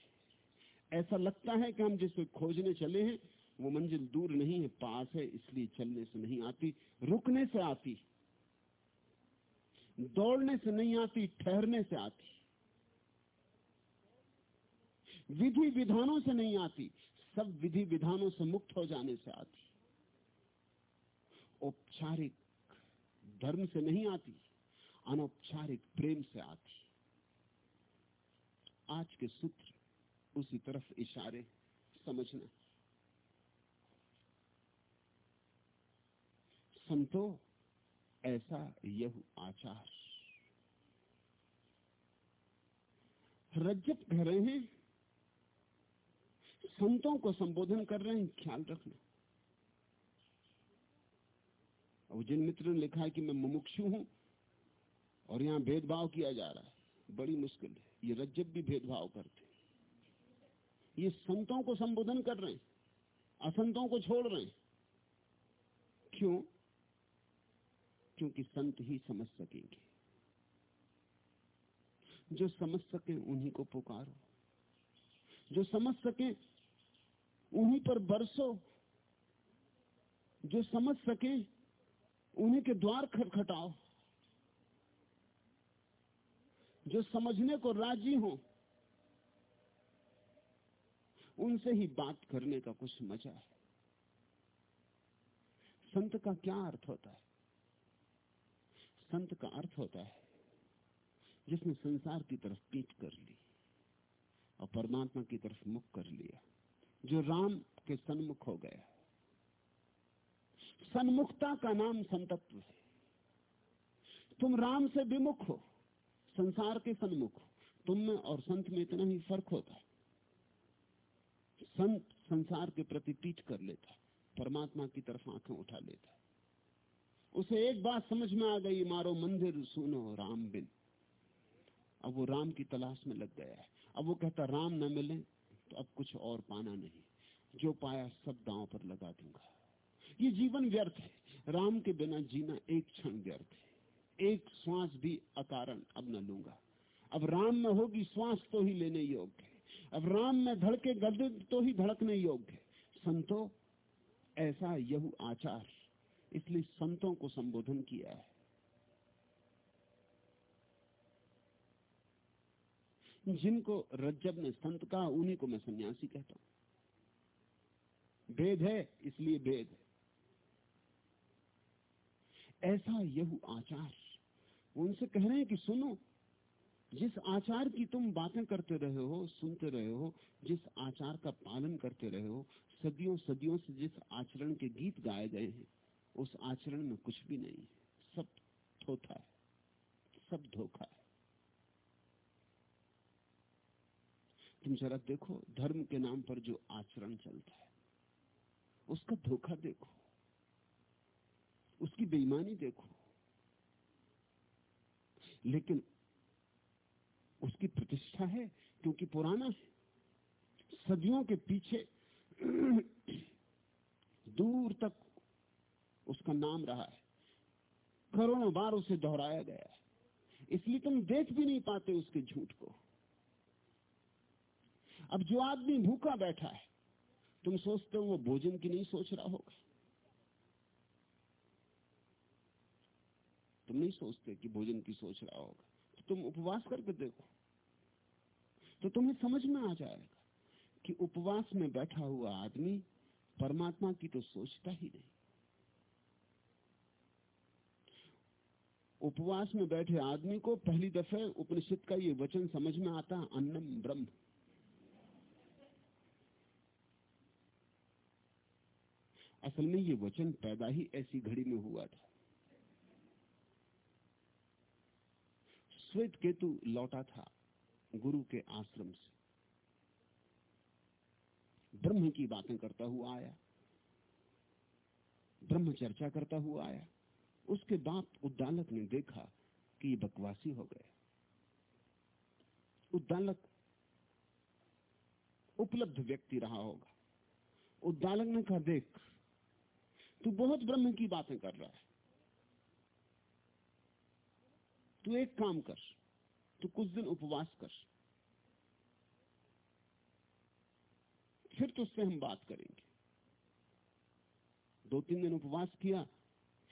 ऐसा लगता है कि हम जिसे खोजने चले हैं, वो मंजिल दूर नहीं है, पास है, इसलिए चलने से नहीं आती, रुकने से आती दौड़ने से नहीं आती, ठहरने से आती। विधि विधानों से नहीं आती, सब विधि विधानों से मुक्त हो जाने से आती। औपचारिक धर्म से नहीं आती, अनौपचारिक प्रेम से आती। आज के सूत्र उसी तरफ़ इशारे समझना। संतो ऐसा यह आचार। रज्जत कह रहे हैं, संतों को संबोधन कर रहे हैं, ख्याल रखना। और जिन मित्र ने लिखा है कि मैं मुमुक्षु हूँ और यहाँ भेदभाव किया जा रहा है, बड़ी मुश्किल है। ये रज्जब भी भेदभाव करते ये संतों को संबोधन कर रहे हैं, असंतों को छोड़ रहे हैं। क्यों? क्योंकि संत ही समझ सकेंगे। जो समझ सके, उन्हीं को पुकारो। जो समझ सके, उन्हीं पर बरसो। जो समझ सके, उन्हीं के द्वार खटखटाओ। जो समझने को राज़ी हो, उनसे ही बात करने का कुछ मज़ा है। संत का क्या अर्थ होता है? संत का अर्थ होता है, जिसने संसार की तरफ़ पीठ कर ली और परमात्मा की तरफ़ मुख कर लिया, जो राम के सन्मुख हो गया। सन्मुखता का नाम संतत्व है। तुम राम से विमुख हो, संसार के सन्मुख हो, तुम में और संत में इतना ही फ़र्क होता है। संत संसार के प्रति पीठ कर लेता, परमात्मा की तरफ़ आँखें उठा लेता। उसे एक बात समझ में आ गई, मारो मंदिर सुनो राम बिन। अब वो राम की तलाश में लग गया है। अब वो कहता, राम न मिले तो अब कुछ और पाना नहीं। जो पाया सब दांव पर लगा दूँगा। ये जीवन व्यर्थ है। राम के बिना जीना एक क्षण व्यर्थ है। एक श्वास भी अकारण अब न लूँगा। अब राम में होगी श्वास तो ही लेने योग्य है। अब राम में धड़के गद्दे तो ही धड़कने योग्य है। संतो, ऐसा यहु आचार इसलिए संतों को संबोधन किया है। जिनको रज्जब ने संत कहा, उन्हीं को मैं सन्यासी कहता हूँ। भेद है, इसलिए भेद है। ऐसा यहु आचार, उनसे कह रहे हैं कि सुनो, जिस आचार की तुम बातें करते रहे हो, सुनते रहे हो, जिस आचार का पालन करते रहे हो, सदियों सदियों से जिस आचरण के गीत गाए गए हैं उस आचरण में कुछ भी नहीं। सब थोथा है। सब धोखा है। तुम जरा देखो, धर्म के नाम पर जो आचरण चलता है, उसका धोखा देखो। उसकी बेईमानी देखो। लेकिन उसकी प्रतिष्ठा है, क्योंकि पुराना है। सदियों के पीछे दूर तक उसका नाम रहा है। करोड़ों बार उसे दोहराया गया है। इसलिए तुम देख भी नहीं पाते उसके झूठ को। अब जो आदमी भूखा बैठा है, तुम सोचते हो वो भोजन की नहीं सोच रहा होगा। तुम नहीं सोचते कि भोजन की सोच रहा होगा। तो तुम उपवास करके देखो। तो तुम्हें समझ में आ जाएगा कि उपवास में बैठा हुआ आदमी परमात्मा की तो सोचता ही नहीं। उपवास में बैठे आदमी को पहली दफे उपनिषद का ये वचन समझ में आता, अन्नम ब्रह्म। असल में ये वचन पैदा ही ऐसी घड़ी में हुआ था। श्वेत केतु लौटा था गुरु के आश्रम से। ब्रह्म की बातें करता हुआ आया, ब्रह्म चर्चा करता हुआ आया। उसके बाद उद्दालक ने देखा कि ये बकवासी हो गए। उद्दालक उपलब्ध व्यक्ति रहा होगा। उद्दालक ने कहा, देख, तू बहुत ब्रह्म की बातें कर रहा है। तू एक काम कर, तू कुछ दिन उपवास कर। फिर तुझसे हम बात करेंगे। दो तीन दिन उपवास किया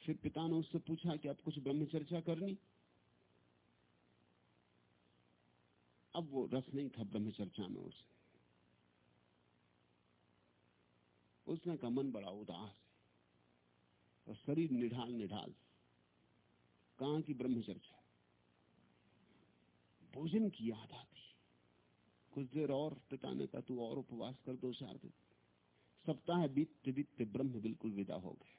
फिर पिता ने उससे पूछा कि अब कुछ ब्रह्म चर्चा करनी। अब वो रस नहीं था ब्रह्म चर्चा में उसे। उसने का मन बड़ा उदास है और शरीर निढाल निढाल। कहा की ब्रह्म चर्चा भोजन की याद आती। कुछ देर और पिता ने कहा, तू और उपवास कर दो चार दिन सप्ताह बीतते बीतते ब्रह्म बिल्कुल विदा हो गए।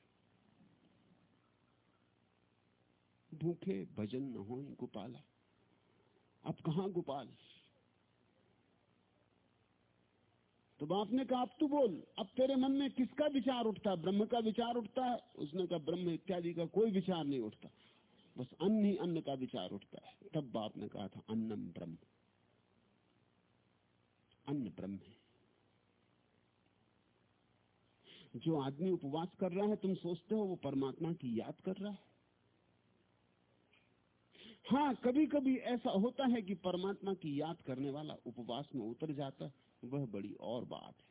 भूखे भजन न हो गोपाला। अब कहा गोपाल? तो बाप ने कहा, अब तू बोल, अब तेरे मन में किसका विचार उठता है? ब्रह्म का विचार उठता है? उसने कहा, ब्रह्म इत्यादि का कोई विचार नहीं उठता। बस अन्न ही अन्न का विचार उठता है। तब बाप ने कहा था, अन्नम ब्रह्म। अन्न ब्रह्म है। जो आदमी उपवास कर रहा है, तुम सोचते हो वो परमात्मा की याद कर रहा है? हाँ कभी कभी ऐसा होता है कि परमात्मा की याद करने वाला उपवास में उतर जाता वह बड़ी और बात है।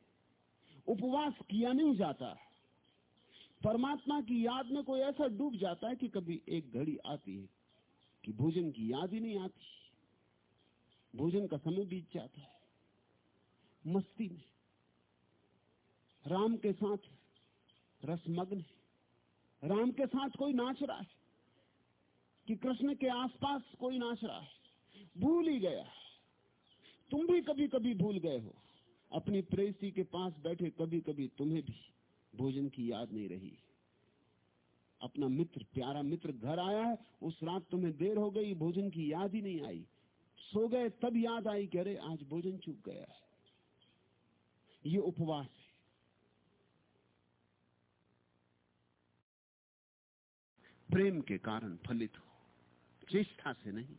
उपवास किया नहीं जाता। परमात्मा की याद में कोई ऐसा डूब जाता है कि कभी एक घड़ी आती है कि भोजन की याद ही नहीं आती। भोजन का समय बीत जाता है। मस्ती में राम के साथ रसमग्न है। राम के साथ कोई नाच रहा है। कि कृष्ण के आसपास कोई नाच रहा है, भूल ही गया तुम भी कभी कभी भूल गए हो। अपनी प्रेसी के पास बैठे कभी कभी तुम्हें भी भोजन की याद नहीं रही। अपना मित्र, प्यारा मित्र घर आया है, उस रात तुम्हें देर हो गई, भोजन की याद ही नहीं आई। सो गए, तब याद आई कि अरे, आज भोजन चूक गया है। ये उपवास है। प्रेम के कारण फलित हो। चेष्टा से नहीं।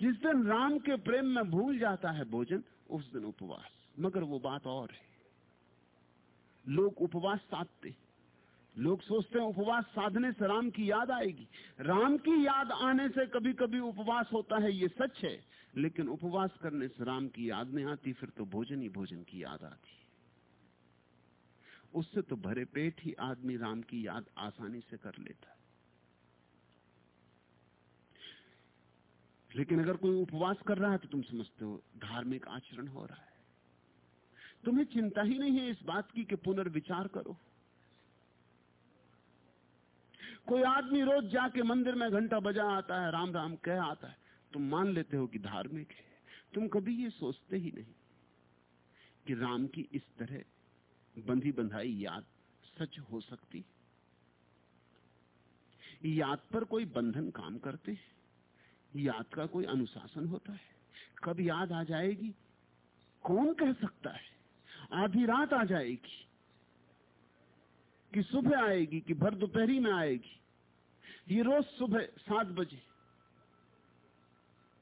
जिस दिन राम के प्रेम में भूल जाता है भोजन, उस दिन उपवास। मगर वो बात और है। लोग उपवास साधते। लोग सोचते हैं उपवास साधने से राम की याद आएगी। राम की याद आने से कभी कभी उपवास होता है, ये सच है। लेकिन उपवास करने से राम की याद नहीं आती, फिर तो भोजन ही भोजन की याद आती। उससे तो भरे पेट ही आदमी राम की याद आसानी से कर लेता। है लेकिन अगर कोई उपवास कर रहा है तो तुम समझते हो धार्मिक आचरण हो रहा है। तुम्हें चिंता ही नहीं है इस बात की कि पुनर्विचार करो। कोई आदमी रोज जाके मंदिर में घंटा बजा आता है, राम राम कह आता है, तुम मान लेते हो कि धार्मिक है। तुम कभी ये सोचते ही नहीं कि राम की इस तरह बंधी बंधाई याद सच हो सकती याद पर कोई बंधन काम करते याद का कोई अनुशासन होता है? कब याद आ जाएगी? कौन कह सकता है? आधी रात आ जाएगी कि सुबह आएगी, कि भर दोपहरी में आएगी। ये रोज सुबह सात बजे।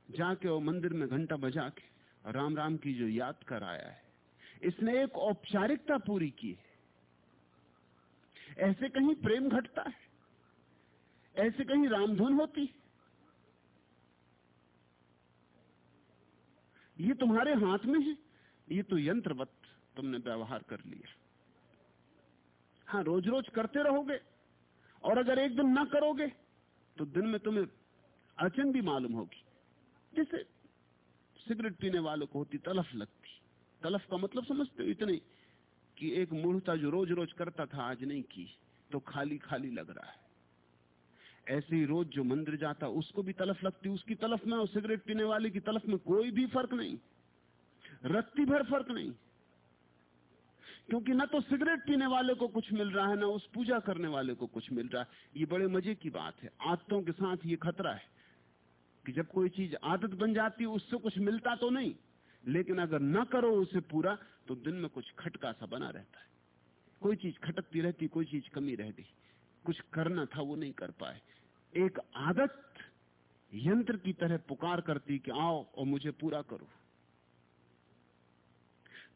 जाके वो मंदिर में घंटा बजा के राम राम की जो याद कर आया है, इसने एक औपचारिकता पूरी की है। ऐसे कहीं प्रेम घटता है? ऐसे कहीं रामधुन होती है? ये तुम्हारे हाथ में है। ये तो यंत्रवत तुमने व्यवहार कर लिया हाँ रोज रोज करते रहोगे। और अगर एक दिन ना करोगे तो दिन में तुम्हें अड़चन भी मालूम होगी। जैसे सिगरेट पीने वालों को होती तलफ लगती। तलफ का मतलब समझते हो इतने कि एक मूर्ता जो रोज रोज करता था, आज नहीं की तो खाली खाली लग रहा है। ऐसे ही रोज जो मंदिर जाता, उसको भी तलफ लगती, उसकी तलफ में और सिगरेट पीने वाले की तलफ में कोई भी फ़र्क नहीं। रत्ती भर फ़र्क नहीं। क्योंकि ना तो सिगरेट पीने वाले को कुछ मिल रहा है, ना उस पूजा करने वाले को कुछ मिल रहा है। ये बड़े मज़े की बात है। आदतों के साथ ये खतरा है कि जब कोई चीज़ आदत बन जाती, उससे कुछ मिलता तो नहीं। लेकिन अगर ना करो उसे पूरा तो दिन में कुछ खटका सा बना रहता है। कोई चीज़ खटकती रहती, कोई चीज़ कमी रह गई कुछ करना था, वो नहीं कर पाए। एक आदत यंत्र की तरह पुकार करती कि आओ और मुझे पूरा करो।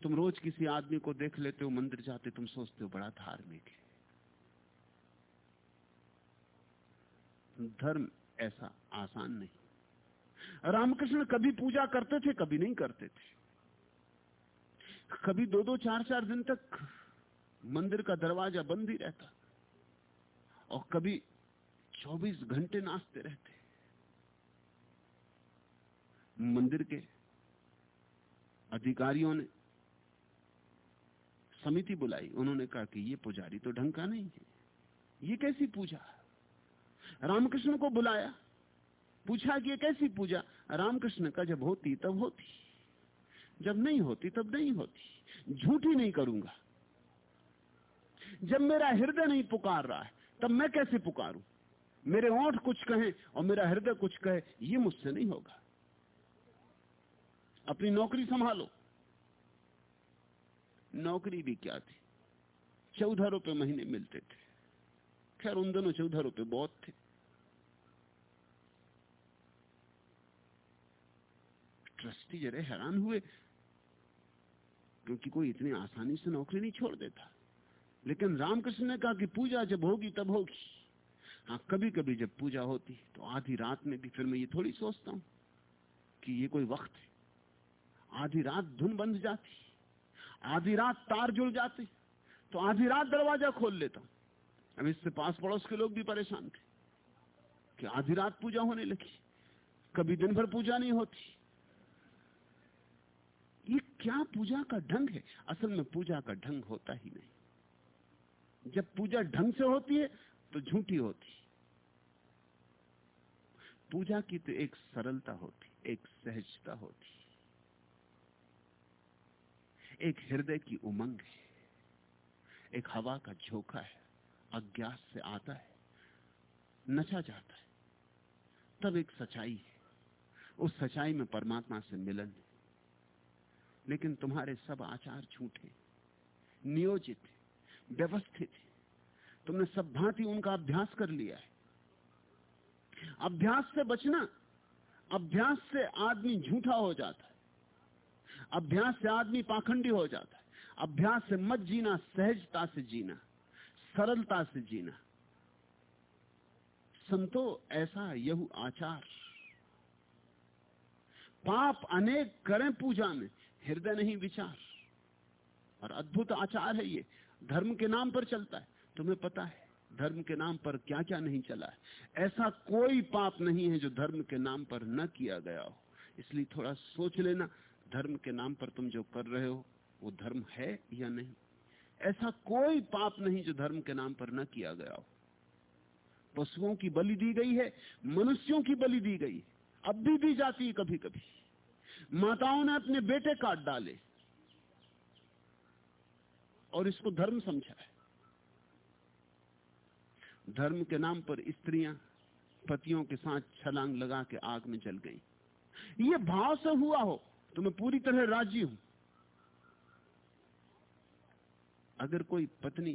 तुम रोज किसी आदमी को देख लेते हो, मंदिर जाते, तुम सोचते हो, बड़ा धार्मिक है। धर्म ऐसा आसान नहीं। रामकृष्ण कभी पूजा करते थे, कभी नहीं करते थे। कभी दो दो, चार चार दिन तक मंदिर का दरवाज़ा बंद ही रहता। और कभी 24 घंटे नाचते रहते मंदिर के अधिकारियों ने समिति बुलाई। उन्होंने कहा कि ये पुजारी तो ढंग का नहीं है। ये कैसी पूजा? रामकृष्ण को बुलाया। पूछा कि ये कैसी पूजा? रामकृष्ण का जब होती, तब होती। जब नहीं होती, तब नहीं होती। झूठी नहीं करूँगा। जब मेरा हृदय नहीं पुकार रहा है, तब मैं कैसे पुकारूं? मेरे होठ कुछ कहें और मेरा हृदय कुछ कहे, ये मुझसे नहीं होगा। अपनी नौकरी संभालो। नौकरी भी क्या थी? चौदह रुपए महीने मिलते थे। खैर, उन दोनों चौदह रुपए बहुत थे। ट्रस्टी जरे हैरान हुए, क्योंकि कोई इतनी आसानी से नौकरी नहीं छोड़ देता। लेकिन रामकृष्ण ने कहा कि पूजा जब होगी तब होगी। हाँ कभी कभी जब पूजा होती तो आधी रात में भी फिर मैं ये थोड़ी सोचता हूँ कि ये कोई वक्त है। आधी रात धुन बंध जाती आधी रात तार जुड़ जाते तो आधी रात दरवाज़ा खोल लेता अब इससे पास पड़ोस के लोग भी परेशान थे कि आधी रात पूजा होने लगी, कभी दिन भर पूजा नहीं होती। ये क्या पूजा का ढंग है? असल में पूजा का ढंग होता ही नहीं। जब पूजा ढंग से होती है तो झूठी होती। पूजा की तो एक सरलता होती, एक सहजता होती। एक हृदय की उमंग है, एक हवा का झोंका है, अज्ञात से आता है, नचा जाता है। तब एक सच्चाई है, उस सच्चाई में परमात्मा से मिलन है। लेकिन तुम्हारे सब आचार झूठे, नियोजित व्यवस्थित है। तुमने सब भांति उनका अभ्यास कर लिया है। अभ्यास से बचना, अभ्यास से आदमी झूठा हो जाता है। अभ्यास से आदमी पाखंडी हो जाता है। अभ्यास से मत जीना, सहजता से जीना, सरलता से जीना। संतो ऐसा यहू आचार। पाप अनेक करें पूजा में, हृदय नहीं विचार। और अद्भुत आचार है ये, धर्म के नाम पर चलता है। तुम्हें पता है, धर्म के नाम पर क्या क्या नहीं चला है। ऐसा कोई पाप नहीं है जो धर्म के नाम पर न किया गया हो। इसलिए थोड़ा सोच लेना, धर्म के नाम पर तुम जो कर रहे हो, वो धर्म है या नहीं? ऐसा कोई पाप नहीं जो धर्म के नाम पर न किया गया हो। पशुओं की बलि दी गई है, मनुष्यों की बलि दी गई अब भी दी जाती है कभी कभी माताओं ने अपने बेटे काट डाले और इसको धर्म समझा है धर्म के नाम पर स्त्रियाँ पतियों के साथ छलांग लगा के आग में जल गई। ये भाव से हुआ हो तो मैं पूरी तरह राज़ी हूँ। अगर कोई पत्नी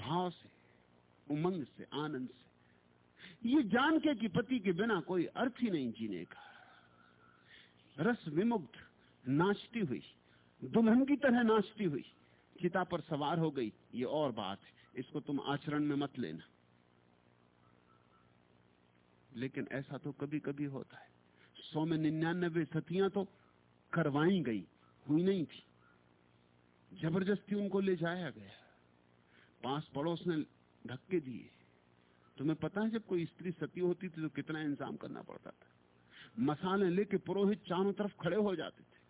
भाव से, उमंग से, आनंद से, ये जान के कि पति के बिना कोई अर्थ ही नहीं जीने का, रस विमुक्त नाचती हुई, दुल्हन की तरह नाचती हुई, चिता पर सवार हो गई, ये और बात है। इसको तुम आचरण में मत लेना। लेकिन ऐसा तो कभी कभी होता है। सौ में निन्यानबे सतियाँ तो करवाई गई, हुई नहीं थी। ज़बरदस्ती उनको ले जाया गया। पास पड़ोस ने धक्के दिए। तुम्हें पता है जब कोई स्त्री सती होती थी तो कितना इंतज़ाम करना पड़ता था। मसाले लेके पुरोहित चारों तरफ़ खड़े हो जाते थे।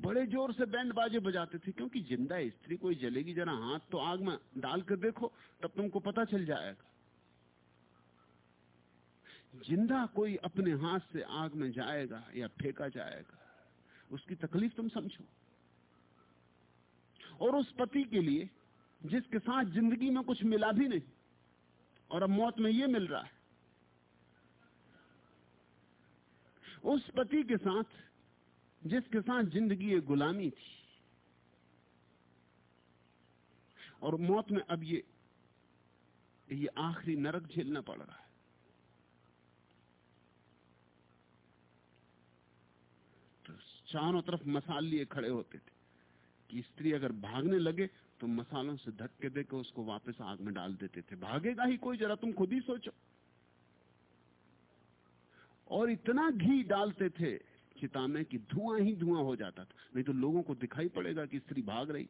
बड़े ज़ोर से बैंड बाजे बजाते थे, क्योंकि ज़िंदा स्त्री कोई जलेगी, जरा हाथ तो आग में डाल कर देखो, तब तुमको पता चल जाएगा। ज़िंदा कोई अपने हाथ से आग में जाएगा या फेंका जाएगा, उसकी तकलीफ़ तुम समझो। और उस पति के लिए, जिसके साथ ज़िंदगी में कुछ मिला भी नहीं, और अब मौत में ये मिल रहा है, उस पति के साथ, जिसके साथ ज़िंदगी ये गुलामी थी, और मौत में अब ये ये आखिरी नरक झेलना पड़ रहा है तो चारों तरफ़ मसाल लिए खड़े होते थे कि स्त्री अगर भागने लगे तो मसालों से धक्के देकर उसको वापस आग में डाल देते थे। भागेगा ही कोई, जरा तुम खुद ही सोचो। और इतना घी डालते थे चिता में कि धुआँ ही धुआँ हो जाता था। नहीं तो लोगों को दिखाई पड़ेगा कि स्त्री भाग रही।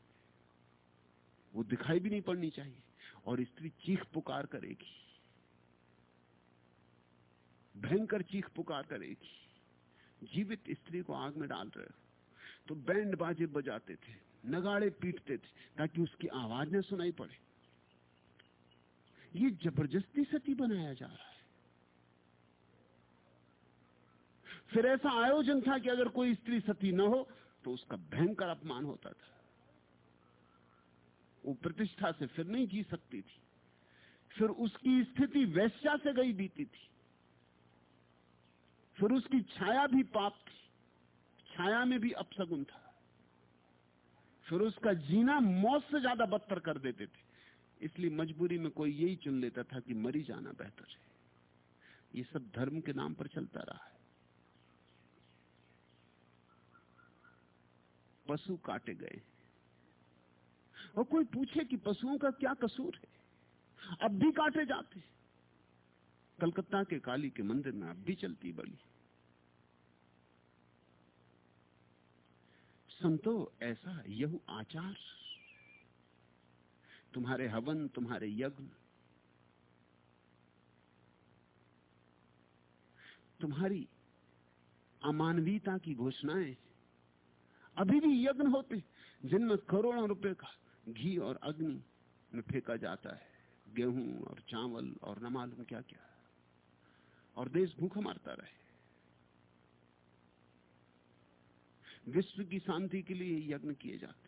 वो दिखाई भी नहीं पड़नी चाहिए। और स्त्री चीख पुकार करेगी। भयंकर चीख पुकार करेगी। जीवित स्त्री को आग में डाल रहे। हो तो बैंड बाजे बजाते थे, नगाड़े पीटते थे, ताकि उसकी आवाज़ न सुनाई पड़े। ये ज़बरदस्ती सती बनाया जा रहा है। फिर ऐसा आयोजन था कि अगर कोई स्त्री सती न हो तो उसका भयंकर अपमान होता था। वो प्रतिष्ठा से फिर नहीं जी सकती थी। फिर उसकी स्थिति वैश्या से गई बीती थी। फिर उसकी छाया भी पाप थी। छाया में भी अपसगुन था। फिर उसका जीना मौत से ज़्यादा बदतर कर देते थे। इसलिए मजबूरी में कोई यही चुन लेता था कि मरी जाना बेहतर है। ये सब धर्म के नाम पर चलता रहा है। पशु काटे गए। और कोई पूछे कि पशुओं का क्या कसूर है? अब भी काटे जाते कलकत्ता के काली के मंदिर में अब भी चलती बड़ी। संतो, ऐसा यह आचार। तुम्हारे हवन, तुम्हारे यज्ञ। तुम्हारी अमानवीयता की घोषणाएँ अभी भी यज्ञ होते, जिनमें करोड़ों रुपए का घी और अग्नि में फेंका जाता है। गेहूँ और चावल और न मालूम क्या क्या और देश भूखा मारता रहे। विश्व की शांति के लिए यज्ञ किए जाते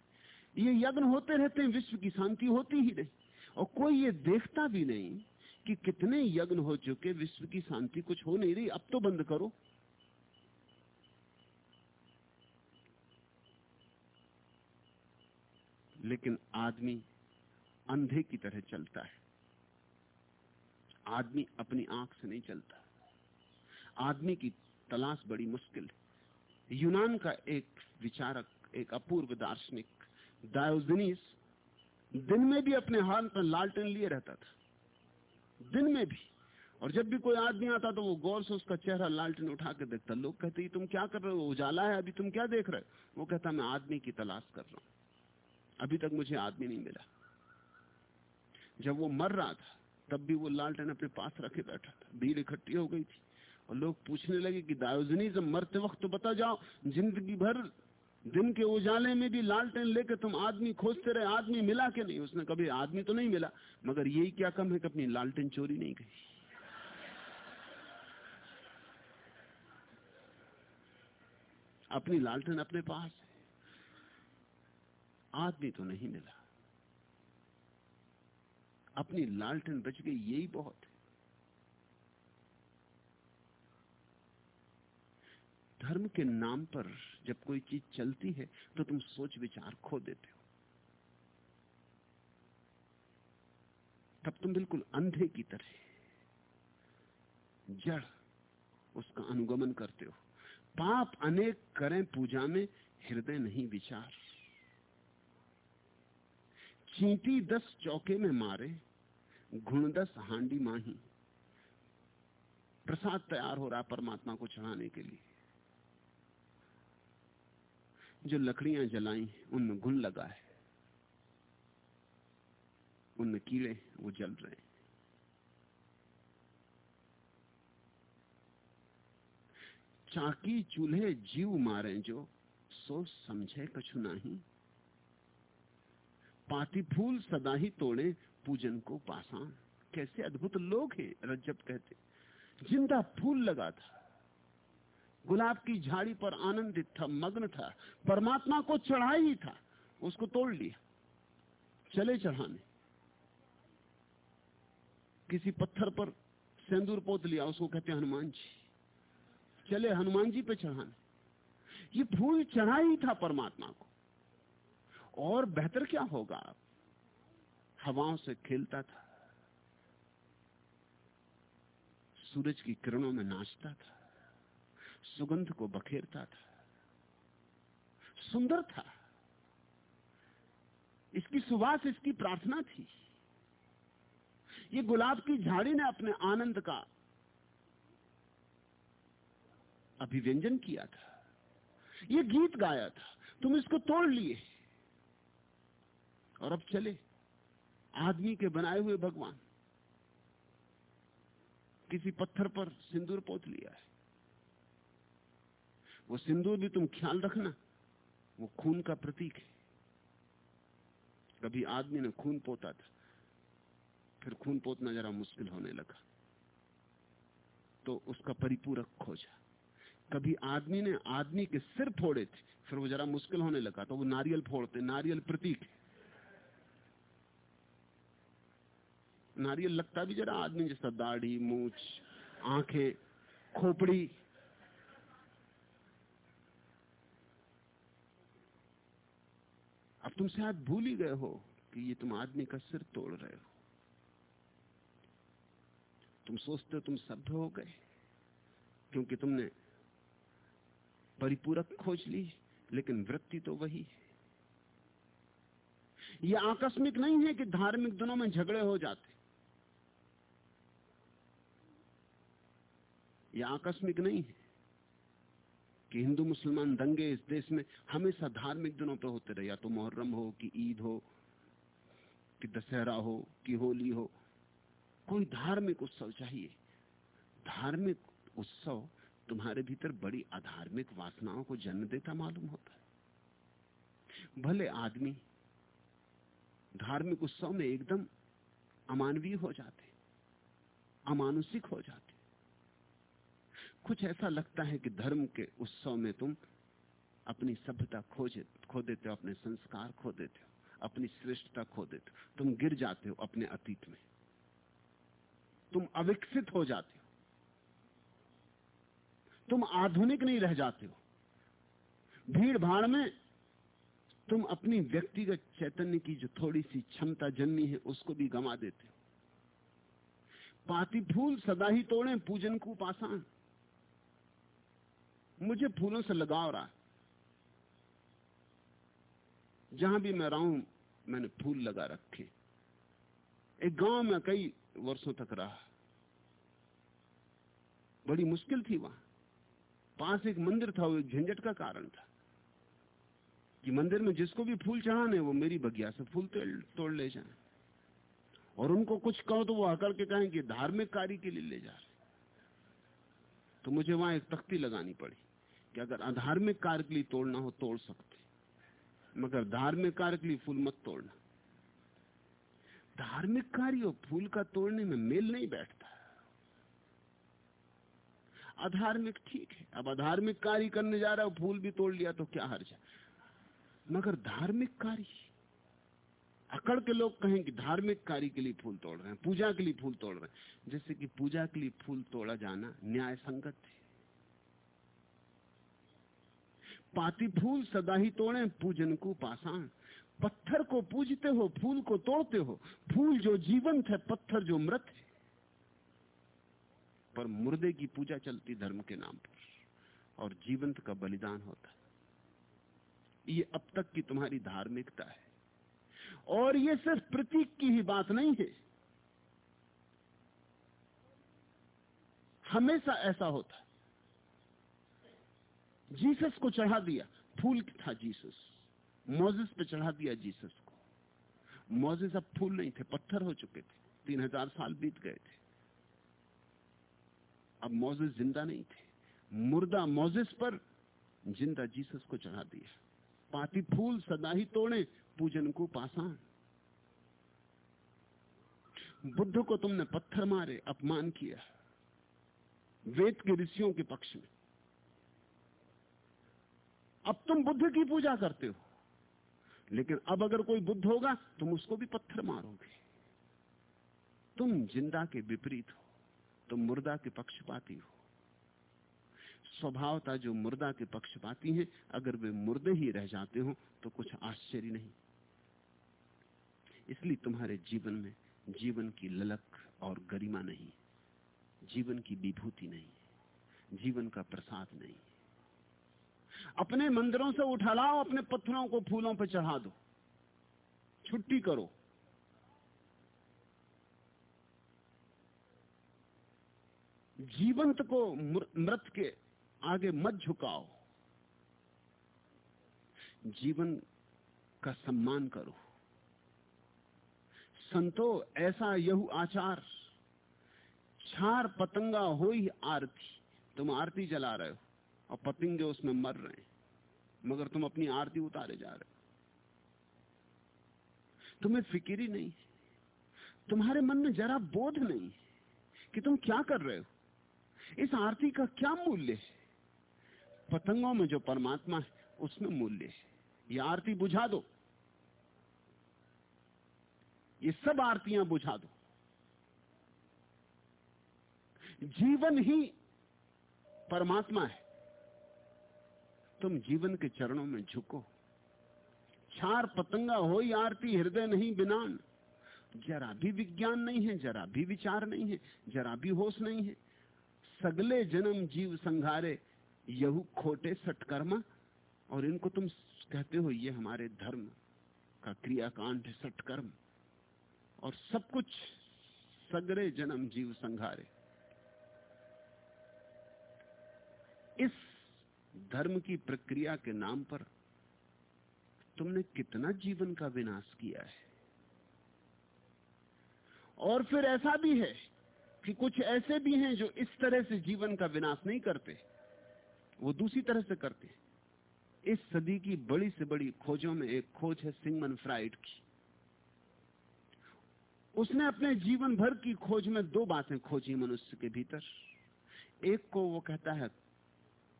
ये यज्ञ होते रहते हैं, विश्व की शांति होती ही नहीं और कोई ये देखता भी नहीं कि कितने यज्ञ हो चुके, विश्व की शांति कुछ हो नहीं रही। अब तो बंद करो। लेकिन आदमी अंधे की तरह चलता है। आदमी अपनी आँख से नहीं चलता। आदमी की तलाश बड़ी मुश्किल है। यूनान का एक विचारक, एक अपूर्व दार्शनिक डायोजनीस दिन में भी अपने हाथ पर लालटेन लिए रहता था। दिन में भी। और जब भी कोई आदमी आता तो वो गौर से उसका चेहरा लालटेन उठा के देखता। लोग कहते तुम क्या कर रहे हो? उजाला है अभी, तुम क्या देख रहे हो? वो कहता, मैं आदमी की तलाश कर रहा हूँ। अभी तक मुझे आदमी नहीं मिला। जब वो मर रहा था, तब भी वो लालटेन अपने पास रखे बैठा था। भीड़ इकट्ठी हो गई थी। और लोग पूछने लगे कि दायोजनी जब मरते वक्त तो बता जाओ, ज़िंदगी भर दिन के उजाले में भी लालटेन लेकर तुम आदमी खोजते रहे, आदमी मिला के नहीं। उसने कभी आदमी तो नहीं मिला, मगर यही क्या कम है कि अपनी लालटेन चोरी नहीं गई अपनी लालटेन अपने पास है। आदमी तो नहीं मिला। अपनी लालटेन बच गई, यही बहुत है धर्म के नाम पर जब कोई चीज़ चलती है तो तुम सोच विचार खो देते हो। तब तुम बिल्कुल अंधे की तरह जड़ उसका अनुगमन करते हो। पाप अनेक करें पूजा में, हृदय नहीं विचार। चींटी दस चौके में मारे गुण दस हांडी माही। प्रसाद तैयार हो रहा परमात्मा को चढ़ाने के लिए। जो लकड़ियाँ जलाई, उनमें घुन लगा है। उनमें कीड़े, वो जल रहे हैं। चाकी, चूल्हे, जीव मारे जो सोच समझे कछु नहीं। पाती फूल सदा ही तोड़े पूजन को पासान। कैसे अद्भुत लोग हैं रज्जब कहते। ज़िंदा फूल लगा था। गुलाब की झाड़ी पर आनंदित था, मग्न था, परमात्मा को चढ़ा ही था, उसको तोड़ लिया, चले चढ़ाने। किसी पत्थर पर सेंदूर पोत लिया, उसको कहते हनुमान जी, चले हनुमान जी पे चढ़ाने। ये फूल चढ़ा ही था परमात्मा को। और बेहतर क्या होगा? आप हवाओं से खेलता था, सूरज की किरणों में नाचता था। सुगंध को बखेरता था। सुंदर था। इसकी सुवास, इसकी प्रार्थना थी। ये गुलाब की झाड़ी ने अपने आनंद का अभिव्यंजन किया था। ये गीत गाया था। तुम इसको तोड़ लिए। और अब चले। आदमी के बनाए हुए भगवान। किसी पत्थर पर सिंदूर पोत लिया है। वो सिंदूर भी तुम ख्याल रखना, वो खून का प्रतीक है। कभी आदमी ने खून पोता था, फिर खून पोतना जरा मुश्किल होने लगा। तो उसका परिपूरक खोजा। कभी आदमी ने आदमी के सिर फोड़े थे, फिर वो जरा मुश्किल होने लगा तो वो नारियल फोड़ते, नारियल प्रतीक नारियल लगता भी जरा आदमी जैसा, दाढ़ी, मूछ, आँखें, खोपड़ी तुम शायद भूल ही गए हो कि ये तुम आदमी का सिर तोड़ रहे हो। तुम सोचते हो तुम सभ्य हो गए, क्योंकि तुमने परिपूरक खोज ली, लेकिन वृत्ति तो वही है। यह आकस्मिक नहीं है कि धार्मिक दिनों में झगड़े हो जाते। यह आकस्मिक नहीं है। कि हिंदू मुसलमान दंगे इस देश में हमेशा धार्मिक दिनों पर होते रहे। या तो मुहर्रम हो, कि ईद हो, कि दशहरा हो, कि होली हो। कोई धार्मिक उत्सव चाहिए। धार्मिक उत्सव तुम्हारे भीतर बड़ी अधार्मिक वासनाओं को जन्म देता मालूम होता है। भले आदमी धार्मिक उत्सव में एकदम अमानवीय हो जाते, अमानुषिक हो जाते कुछ ऐसा लगता है कि धर्म के उत्सव में तुम अपनी सभ्यता खोजे खो देते हो, अपने संस्कार खो देते हो, अपनी श्रेष्ठता खो देते हो। तुम गिर जाते हो अपने अतीत में। तुम अविकसित हो जाते हो। तुम आधुनिक नहीं रह जाते हो। भीड़ भाड़ में तुम अपनी व्यक्तिगत चैतन्य की जो थोड़ी सी क्षमता जन्मी है, उसको भी गंवा देते हो। पाती फूल सदा ही तोड़े, पूजन को पासान मुझे फूलों से लगाव रहा जहाँ भी मैं रहा हूँ मैंने फूल लगा रखे। एक गाँव में कई वर्षों तक रहा। बड़ी मुश्किल थी वहाँ। पास एक मंदिर था, वो एक झंझट का कारण था। कि मंदिर में जिसको भी फूल चढ़ाने वो मेरी बगिया से फूल तोड़ ले जाए। और उनको कुछ कहो तो वो आकर के कहें कि धार्मिक कार्य के लिए ले जा रहे तो मुझे वहाँ एक तख्ती लगानी पड़ी। कि अगर अधार्मिक कार्य के लिए तोड़ना हो, तोड़ सकते। मगर धार्मिक कार्य के लिए फूल मत तोड़ना। धार्मिक कार्य और फूल का तोड़ने में मेल नहीं बैठता। अधार्मिक ठीक है। अब अधार्मिक कार्य करने जा रहा हो, फूल भी तोड़ लिया तो क्या हर्ज मगर धार्मिक कार्य। अकड़ के लोग कहें कि धार्मिक कार्य के लिए फूल तोड़ रहे हैं, पूजा के लिए फूल तोड़ रहे हैं। जैसे कि पूजा के लिए फूल तोड़ा जाना न्याय संगत है। पाती फूल सदा ही तोड़े, पूजन को पाषाण। पत्थर को पूजते हो, फूल को तोड़ते हो। फूल जो जीवंत है, पत्थर जो मृत है। पर मुर्दे की पूजा चलती धर्म के नाम पर। और जीवंत का बलिदान होता है। ये अब तक की तुम्हारी धार्मिकता है। और ये सिर्फ़ प्रतीक की ही बात नहीं है। हमेशा ऐसा होता जीसस को चढ़ा दिया। फूल था जीसस। मोजिस पे चढ़ा दिया जीसस को। मोजिस अब फूल नहीं थे, पत्थर हो चुके थे। तीन हज़ार साल बीत गए थे। अब मोजिस ज़िंदा नहीं थे। मुर्दा मोजिस पर ज़िंदा जीसस को चढ़ा दिया। पाती फूल सदा ही तोड़े, पूजन को पासान बुद्ध को तुमने पत्थर मारे, अपमान किया। वेद के ऋषियों के पक्ष में। अब तुम बुद्ध की पूजा करते हो। लेकिन अब अगर कोई बुद्ध होगा, तुम उसको भी पत्थर मारोगे। तुम ज़िंदा के विपरीत हो, तुम मुर्दा के पक्षपाती हो। स्वभावता जो मुर्दा के पक्षपाती हैं, अगर वे मुर्दे ही रह जाते हो तो कुछ आश्चर्य नहीं। इसलिए तुम्हारे जीवन में जीवन की ललक और गरिमा नहीं, जीवन की विभूति नहीं, जीवन का प्रसाद नहीं। अपने मंदिरों से उठा लाओ, अपने पत्थरों को फूलों पर चढ़ा दो। छुट्टी करो। जीवंत को मृत के आगे मत झुकाओ। जीवन का सम्मान करो। संतो ऐसा यहु आचार, छार पतंगा हो ही आरती। तुम आरती जला रहे हो। और पतंगे उसमें मर रहे हैं। मगर तुम अपनी आरती उतारे जा रहे तुम्हें फ़िक्र ही नहीं तुम्हारे मन में जरा बोध नहीं कि तुम क्या कर रहे हो। इस आरती का क्या मूल्य है? पतंगों में जो परमात्मा है, उसमें मूल्य है। यह आरती बुझा दो। ये सब आरतियाँ बुझा दो। जीवन ही परमात्मा है। तुम जीवन के चरणों में झुको। चार पतंगा हो आरती, हृदय नहीं बिनान। जरा भी विज्ञान नहीं है, जरा भी विचार नहीं है, जरा भी होश नहीं है। सगले जन्म जीव संघारे, यहू खोटे सटकर्मा और इनको तुम कहते हो, ये हमारे धर्म का क्रियाकांड है सटकर्म और सब कुछ सगरे जन्म जीव संघारे इस धर्म की प्रक्रिया के नाम पर तुमने कितना जीवन का विनाश किया है? और फिर ऐसा भी है कि कुछ ऐसे भी हैं जो इस तरह से जीवन का विनाश नहीं करते, वो दूसरी तरह से करते इस सदी की बड़ी से बड़ी खोजों में एक खोज है सिंगमन फ्राइड की। उसने अपने जीवन भर की खोज में दो बातें खोजी मनुष्य के भीतर। एक को वो कहता है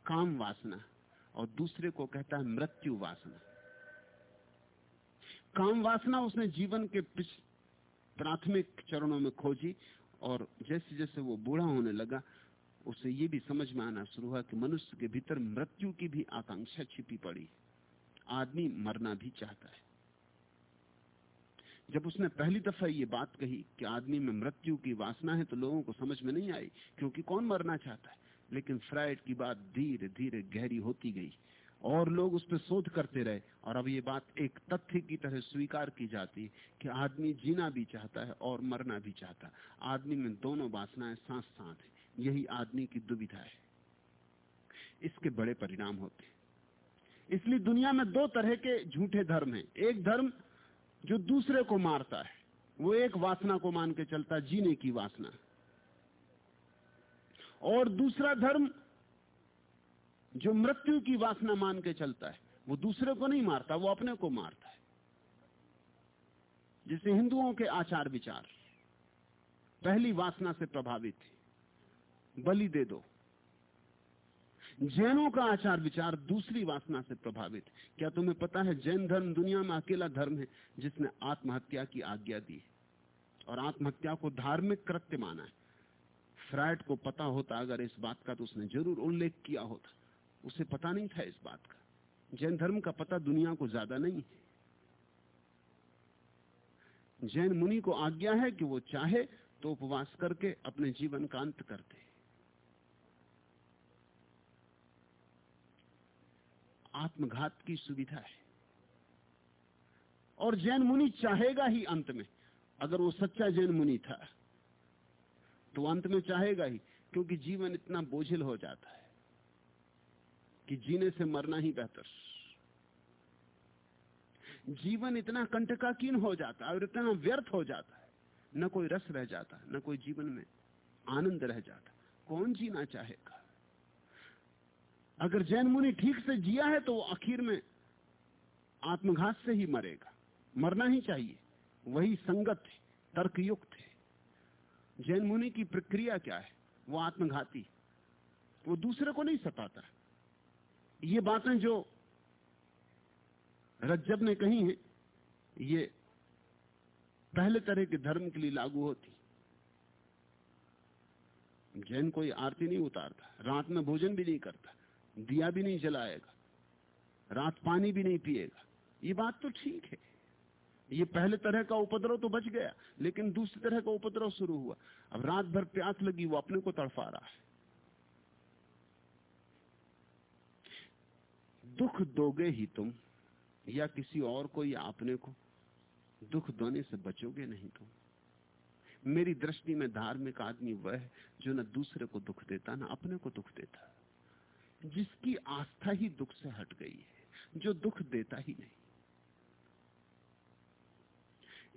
काम वासना, और दूसरे को कहता है मृत्यु वासना। काम वासना उसने जीवन के प्राथमिक चरणों में खोजी, और जैसे जैसे वो बूढ़ा होने लगा, उसे ये भी समझ में आना शुरू हुआ कि मनुष्य के भीतर मृत्यु की भी आकांक्षा छिपी पड़ी। आदमी मरना भी चाहता है। जब उसने पहली दफ़ा ये बात कही कि आदमी में मृत्यु की वासना है तो लोगों को समझ में नहीं आई, क्योंकि कौन मरना चाहता है? लेकिन फ्राइड की बात धीरे धीरे गहरी होती गई और लोग उस पर शोध करते रहे और अब ये बात एक तथ्य की तरह स्वीकार की जाती है कि आदमी जीना भी चाहता है और मरना भी चाहता है। आदमी में दोनों वासनाएँ साथ साथ है। यही आदमी की दुविधा है। इसके बड़े परिणाम होते इसलिए दुनिया में दो तरह के झूठे धर्म हैं। एक धर्म जो दूसरे को मारता है, वो एक वासना को मान के चलता जीने की वासना। और दूसरा धर्म जो मृत्यु की वासना मान के चलता है, वो दूसरे को नहीं मारता, वो अपने को मारता है। जैसे हिंदुओं के आचार विचार, पहली वासना से प्रभावित है बलि दे दो। जैनों का आचार विचार दूसरी वासना से प्रभावित। क्या तुम्हें पता है, जैन धर्म दुनिया में अकेला धर्म है, जिसने आत्महत्या की आज्ञा दी और आत्महत्या को धार्मिक कृत्य माना है। फ्राइड को पता होता, अगर इस बात का तो उसने ज़रूर उल्लेख किया होता। उसे पता नहीं था इस बात का। जैन धर्म का पता दुनिया को ज़्यादा नहीं है। जैन मुनि को आज्ञा है कि वो चाहे तो उपवास करके अपने जीवन का अंत करते आत्मघात की सुविधा है। और जैन मुनि चाहेगा ही अंत में, अगर वो सच्चा जैन मुनि था। तो अंत में चाहेगा ही, क्योंकि जीवन इतना बोझिल हो जाता है कि जीने से मरना ही बेहतर। जीवन इतना कंटकाकीन हो जाता है और इतना व्यर्थ हो जाता है, न कोई रस रह जाता, न कोई जीवन में आनंद रह जाता। कौन जीना चाहेगा? अगर जैन मुनि ठीक से जिया है तो वो आखिर में आत्मघात से ही मरेगा। मरना ही चाहिए। वही संगत, तर्कयुक्त है। जैन मुनि की प्रक्रिया क्या है? वो आत्मघाती वो दूसरे को नहीं सताता। ये बातें जो रज्जब ने कही हैं, ये पहले तरह के धर्म के लिए लागू होती। जैन कोई आरती नहीं उतारता, रात में भोजन भी नहीं करता, दिया भी नहीं जलाएगा, रात पानी भी नहीं पिएगा। ये बात तो ठीक है। ये पहले तरह का उपद्रव तो बच गया, लेकिन दूसरी तरह का उपद्रव शुरू हुआ। अब रात भर प्यास लगी, वो अपने को तड़फा रहा है। दुख दोगे ही तुम, या किसी और को या अपने को। दुख दोने से बचोगे नहीं तुम। मेरी दृष्टि में धार्मिक आदमी वह जो न दूसरे को दुख देता, न अपने को दुख देता। जिसकी आस्था ही दुख से हट गई है, जो दुख देता ही नहीं।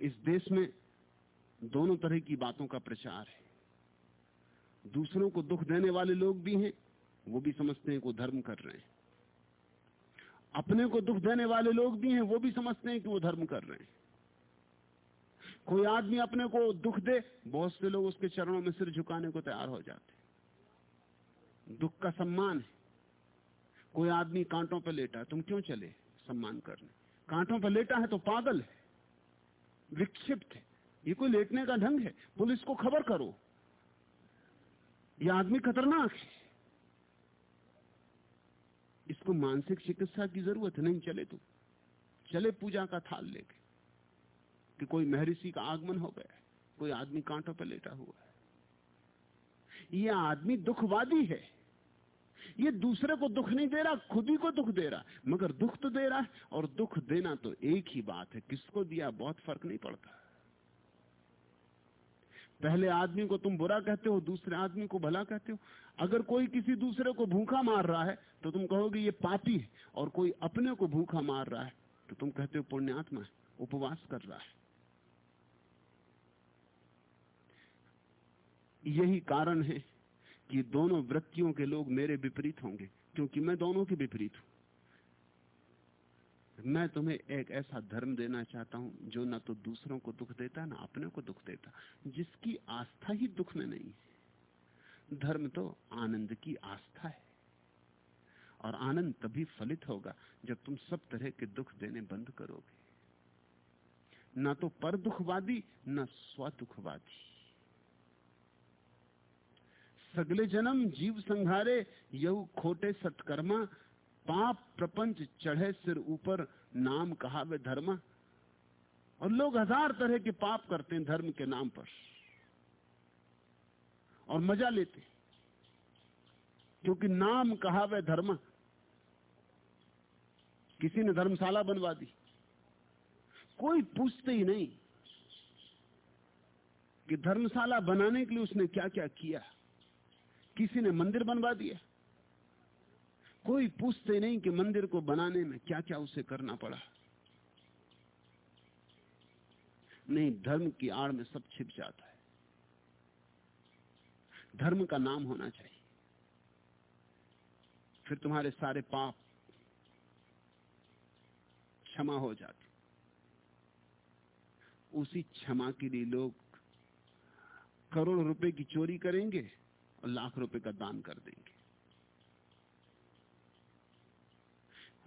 इस देश में दोनों तरह की बातों का प्रचार है। दूसरों को दुख देने वाले लोग भी हैं, वो भी समझते हैं को धर्म कर रहे हैं। अपने को दुख देने वाले लोग भी हैं, वो भी समझते हैं कि वो धर्म कर रहे हैं। कोई आदमी अपने को दुख दे, बहुत से लोग उसके चरणों में सिर झुकाने को तैयार हो जाते दुख का सम्मान है। कोई आदमी कांटों पर लेटा, तुम क्यों चले सम्मान करने? कांटों पर लेटा है तो पागल है। विक्षिप्त है। ये कोई लेटने का ढंग है। पुलिस को खबर करो। ये आदमी खतरनाक है। इसको मानसिक चिकित्सा की ज़रूरत नहीं। चले तुम चले पूजा का थाल लेके, कि कोई महर्षि का आगमन हो गया, कोई आदमी कांटों पर लेटा हुआ है। यह आदमी दुखवादी है। ये दूसरे को दुख नहीं दे रहा, खुद ही को दुख दे रहा। मगर दुख तो दे रहा है, और दुख देना तो एक ही बात है, किसको दिया बहुत फ़र्क नहीं पड़ता। पहले आदमी को तुम बुरा कहते हो, दूसरे आदमी को भला कहते हो। अगर कोई किसी दूसरे को भूखा मार रहा है तो तुम कहोगे ये पापी है, और कोई अपने को भूखा मार रहा है तो तुम कहते हो पुण्यात्मा है, उपवास कर रहा है। यही कारण है कि दोनों वृत्तियों के लोग मेरे विपरीत होंगे, क्योंकि मैं दोनों के विपरीत हूँ। मैं तुम्हें एक ऐसा धर्म देना चाहता हूँ, जो ना तो दूसरों को दुख देता, ना अपने को दुख देता, जिसकी आस्था ही दुख में नहीं है। धर्म तो आनंद की आस्था है, और आनंद तभी फलित होगा जब तुम सब तरह के दुख देने बंद करोगे। ना तो पर दुखवादी न स्वदुखवादी। सगले जन्म जीव संघारे यहु खोटे सत्कर्मा, पाप प्रपंच चढ़े सिर ऊपर, नाम कहा वे धर्मा। और लोग हज़ार तरह के पाप करते हैं धर्म के नाम पर। और मज़ा लेते क्योंकि नाम कहा वे धर्म। किसी ने धर्मशाला बनवा दी। कोई पूछते ही नहीं कि धर्मशाला बनाने के लिए उसने क्या क्या किया। किसी ने मंदिर बनवा दिया। कोई पूछते नहीं कि मंदिर को बनाने में क्या क्या उसे करना पड़ा। नहीं, धर्म की आड़ में सब छिप जाता है। धर्म का नाम होना चाहिए। फिर तुम्हारे सारे पाप क्षमा हो जाते। उसी क्षमा के लिए लोग करोड़ रुपए की चोरी करेंगे। लाख रुपए का दान कर देंगे।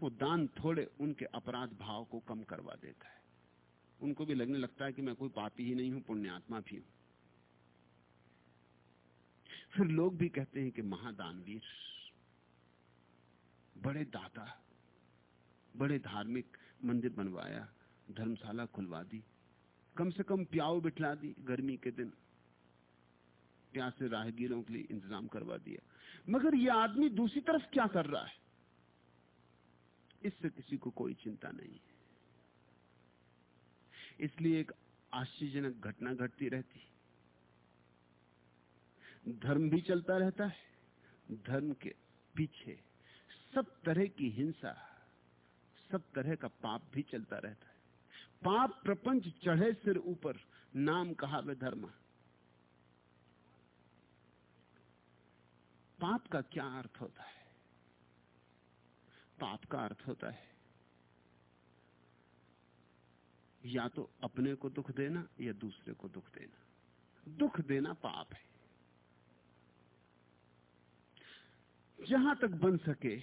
वो दान थोड़े उनके अपराध भाव को कम करवा देता है। उनको भी लगने लगता है कि मैं कोई पापी ही नहीं हूँ, पुण्यात्मा भी हूँ। फिर लोग भी कहते हैं कि महादानवीर, बड़े दाता, बड़े धार्मिक मंदिर बनवाया, धर्मशाला खुलवा दी, कम से कम प्याव बिठला दी गर्मी के दिन। प्यासे राहगीरों के लिए इंतज़ाम करवा दिया। मगर यह आदमी दूसरी तरफ़ क्या कर रहा है? इससे किसी को कोई चिंता नहीं है। इसलिए एक आश्चर्यजनक घटना घटती रहती धर्म भी चलता रहता है, धर्म के पीछे सब तरह की हिंसा, सब तरह का पाप भी चलता रहता है। पाप प्रपंच चढ़े सिर ऊपर, नाम कहा वे धर्म। पाप का क्या अर्थ होता है? पाप का अर्थ होता है, या तो अपने को दुख देना, या दूसरे को दुख देना। दुख देना पाप है। जहाँ तक बन सके,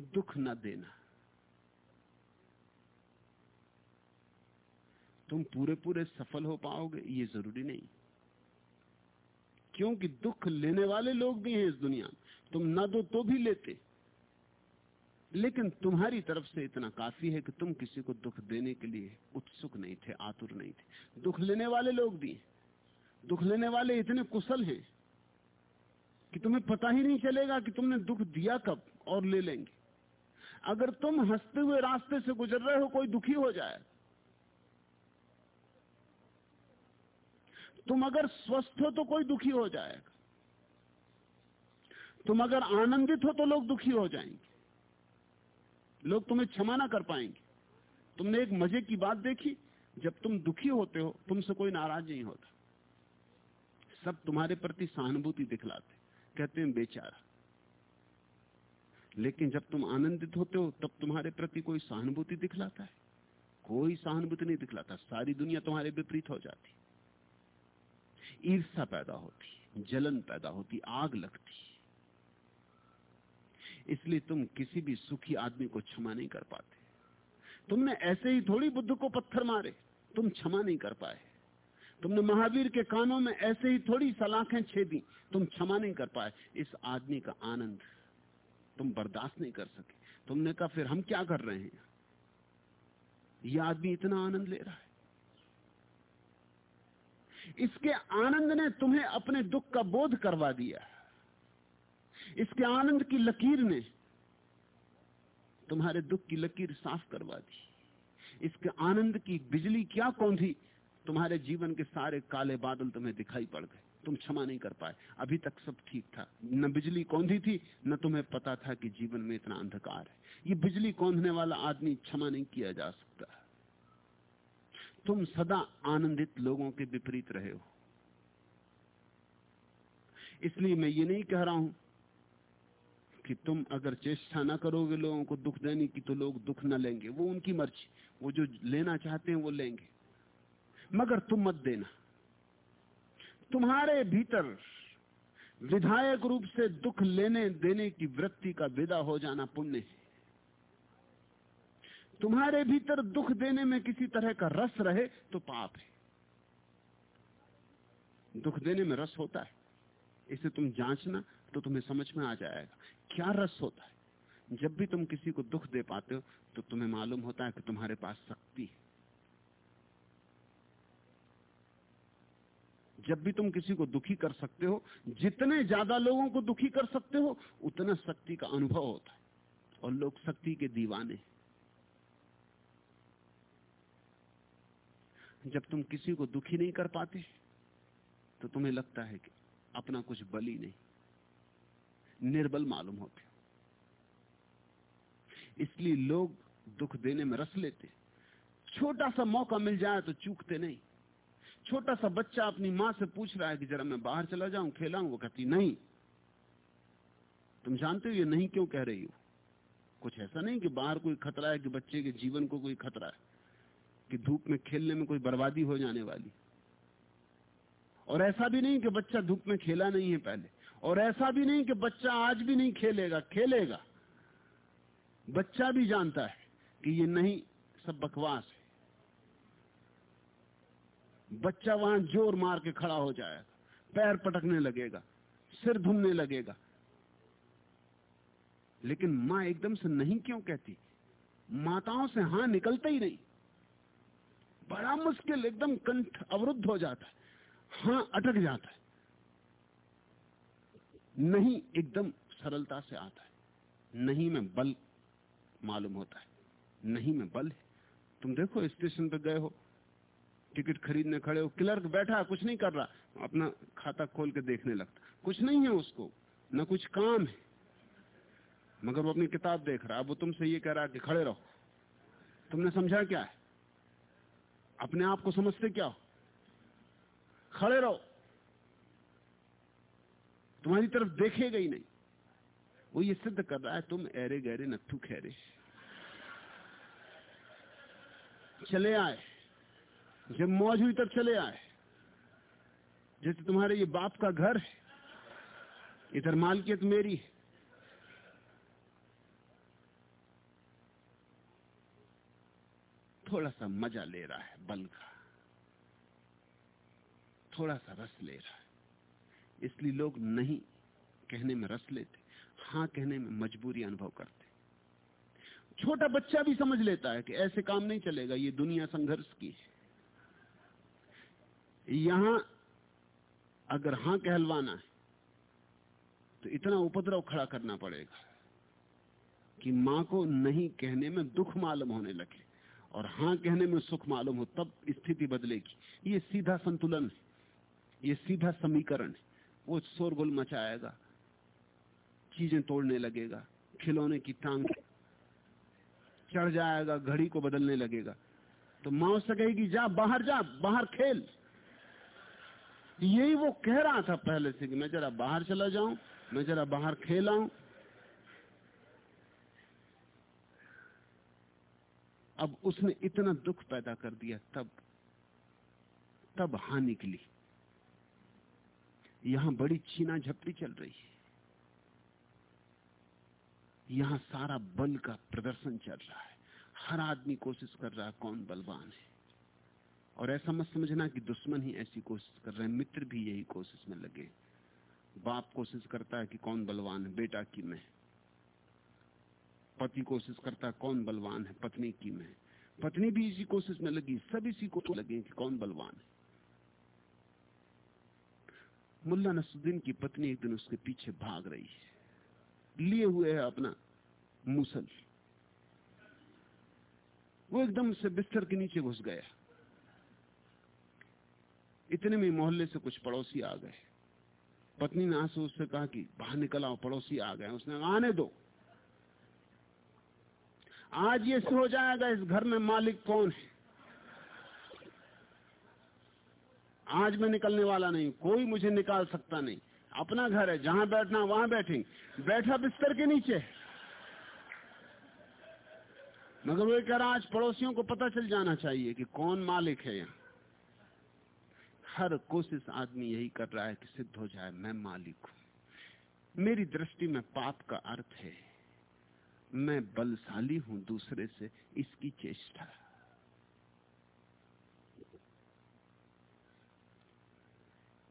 दुख न देना। तुम पूरे पूरे सफल हो पाओगे, ये ज़रूरी नहीं। क्योंकि दुख लेने वाले लोग भी हैं इस दुनिया में। तुम न दो तो भी लेते। लेकिन तुम्हारी तरफ़ से इतना काफ़ी है कि तुम किसी को दुख देने के लिए उत्सुक नहीं थे, आतुर नहीं थे। दुख लेने वाले लोग भी दुख लेने वाले इतने कुशल हैं कि तुम्हें पता ही नहीं चलेगा कि तुमने दुख दिया कब और ले लेंगे। अगर तुम हँसते हुए रास्ते से गुजर रहे हो, कोई दुखी हो जाए तुम अगर स्वस्थ हो तो कोई दुखी हो जाएगा। तुम अगर आनंदित हो तो लोग दुखी हो जाएँगे। लोग तुम्हें क्षमा ना कर पाएँगे। तुमने एक मज़े की बात देखी, जब तुम दुखी होते हो, तुमसे कोई नाराज़ नहीं होता। सब तुम्हारे प्रति सहानुभूति दिखलाते। कहते हैं, बेचारा। लेकिन जब तुम आनंदित होते हो, तब तुम्हारे प्रति कोई सहानुभूति दिखलाता है। कोई सहानुभूति नहीं दिखलाता। सारी दुनिया तुम्हारे विपरीत हो जाती। ईर्षा पैदा होती, जलन पैदा होती, आग लगती। इसलिए तुम किसी भी सुखी आदमी को क्षमा नहीं कर पाते। तुमने ऐसे ही थोड़ी बुद्ध को पत्थर मारे, तुम क्षमा नहीं कर पाए। तुमने महावीर के कानों में ऐसे ही थोड़ी सलाखें छेदी, तुम क्षमा नहीं कर पाए। इस आदमी का आनंद तुम बर्दाश्त नहीं कर सके। तुमने कहा, फिर हम क्या कर रहे हैं? यह आदमी इतना आनंद ले रहा है। इसके आनंद ने तुम्हें अपने दुख का बोध करवा दिया। इसके आनंद की लकीर ने तुम्हारे दुख की लकीर साफ़ करवा दी। इसके आनंद की बिजली क्या थी? तुम्हारे जीवन के सारे काले बादल तुम्हें दिखाई पड़ गए। तुम क्षमा नहीं कर पाए। अभी तक सब ठीक था। न बिजली कौंधी थी, न तुम्हें पता था कि जीवन में इतना अंधकार है। ये बिजली कौंधने वाला आदमी क्षमा नहीं किया जा सकता। तुम सदा आनंदित लोगों के विपरीत रहे हो। इसलिए मैं ये नहीं कह रहा हूँ कि तुम अगर चेष्टा ना करोगे लोगों को दुख देने की तो लोग दुख न लेंगे। वो उनकी मर्ज़ी। वो जो लेना चाहते हैं, वो लेंगे। मगर तुम मत देना। तुम्हारे भीतर विधायक रूप से दुख लेने, देने की वृत्ति का विदा हो जाना पुण्य है। तुम्हारे भीतर दुख देने में किसी तरह का रस रहे तो पाप है। दुख देने में रस होता है। इसे तुम जांचना तो तुम्हें समझ में आ जाएगा। क्या रस होता है? जब भी तुम किसी को दुख दे पाते हो तो तुम्हें मालूम होता है कि तुम्हारे पास शक्ति है। जब भी तुम किसी को दुखी कर सकते हो, जितने ज़्यादा लोगों को दुखी कर सकते हो, उतना शक्ति का अनुभव होता है। और लोग शक्ति के दीवाने जब तुम किसी को दुखी नहीं कर पाते तो तुम्हें लगता है कि अपना कुछ बल ही नहीं। निर्बल मालूम होते इसलिए लोग दुख देने में रस लेते छोटा सा मौका मिल जाए तो चूकते नहीं। छोटा सा बच्चा अपनी माँ से पूछ रहा है कि जरा मैं बाहर चला जाऊँ, खेलाऊं? वो कहती, नहीं। तुम जानते हो ये नहीं क्यों कह रही हो? कुछ ऐसा नहीं कि बाहर कोई खतरा है कि बच्चे के जीवन को कोई खतरा है? कि धूप में खेलने में कोई बर्बादी हो जाने वाली। और ऐसा भी नहीं कि बच्चा धूप में खेला नहीं है पहले। और ऐसा भी नहीं कि बच्चा आज भी नहीं खेलेगा खेलेगा। बच्चा भी जानता है कि ये नहीं, सब बकवास है। बच्चा वहाँ ज़ोर मार के खड़ा हो जाएगा, पैर पटकने लगेगा, सिर धुमने लगेगा। लेकिन माँ एकदम से नहीं क्यों कहती? माताओं से हाँ निकलता ही नहीं। बड़ा मुश्किल, एकदम कंठ अवरुद्ध हो जाता है। हाँ, अटक जाता है। नहीं, एकदम सरलता से आता है। नहीं में बल मालूम होता है। नहीं में बल है। तुम देखो, स्टेशन पे गए हो, टिकट खरीदने खड़े हो, क्लर्क बैठा कुछ नहीं कर रहा। अपना खाता खोल के देखने लगता कुछ नहीं है उसको, न कुछ काम है। मगर वो अपनी किताब देख रहा है। वो तुमसे ये कह रहा कि खड़े रहो। तुमने समझा क्या है? अपने आप को समझते क्या हो? खड़े रहो। तुम्हारी तरफ़ देखेगा ही नहीं। वो ये सिद्ध कर रहा है, तुम ऐरे गहरे नथु खैरे। चले आए। जब मौज हुई तब चले आए। जैसे तुम्हारे ये बाप का घर है, इधर मालकियत मेरी है। थोड़ा सा मज़ा ले रहा है, बल का। थोड़ा सा रस ले रहा है। इसलिए लोग नहीं कहने में रस लेते हाँ कहने में मजबूरी अनुभव करते। छोटा बच्चा भी समझ लेता है कि ऐसे काम नहीं चलेगा, ये दुनिया संघर्ष की है। यहाँ अगर हाँ कहलवाना है तो इतना उपद्रव खड़ा करना पड़ेगा कि माँ को नहीं कहने में दुख मालूम होने लगे। और हाँ कहने में सुख मालूम हो, तब स्थिति बदलेगी। ये सीधा संतुलन है। ये सीधा समीकरण है। वो शोरगुल मचाएगा। चीज़ें तोड़ने लगेगा। खिलौने की टांग चढ़ जाएगा, घड़ी को बदलने लगेगा। तो माओ उससे कहेगी, जा, बाहर जा, बाहर खेल। यही वो कह रहा था पहले से कि मैं जरा बाहर चला जाऊँ, मैं जरा बाहर खेलाऊं अब उसने इतना दुख पैदा कर दिया तब तब हाँ निकली यहाँ बड़ी छीना झपटी चल रही है। यहाँ सारा बल का प्रदर्शन चल रहा है। हर आदमी कोशिश कर रहा है कौन बलवान है। और ऐसा मत समझना कि दुश्मन ही ऐसी कोशिश कर रहे हैं। मित्र भी यही कोशिश में लगे। बाप कोशिश करता है कि कौन बलवान है, बेटा की मैं। पति कोशिश करता कौन बलवान है, पत्नी की मैं। पत्नी भी इसी कोशिश में लगी, सब इसी को लगे कि कौन बलवान है। मुल्ला नसुद्दीन की पत्नी एक दिन उसके पीछे भाग रही है। लिए हुए है अपना मुसल। वो एकदम से बिस्तर के नीचे घुस गया। इतने में मोहल्ले से कुछ पड़ोसी आ गए। पत्नी ने आँसू उससे कहा कि, बाहर निकल आओ, पड़ोसी आ गए उसने आने दो। आज ये हो जाएगा, इस घर में मालिक कौन है? आज मैं निकलने वाला नहीं, कोई मुझे निकाल सकता नहीं। अपना घर है, जहाँ बैठना वहाँ बैठेंगे। बैठा बिस्तर के नीचे। मगर वो कह रहा, आज पड़ोसियों को पता चल जाना चाहिए कि कौन मालिक है यहाँ। हर कोशिश आदमी यही कर रहा है कि सिद्ध हो जाए, मैं मालिक हूँ। मेरी दृष्टि में पाप का अर्थ है। मैं बलशाली हूँ दूसरे से, इसकी चेष्टा।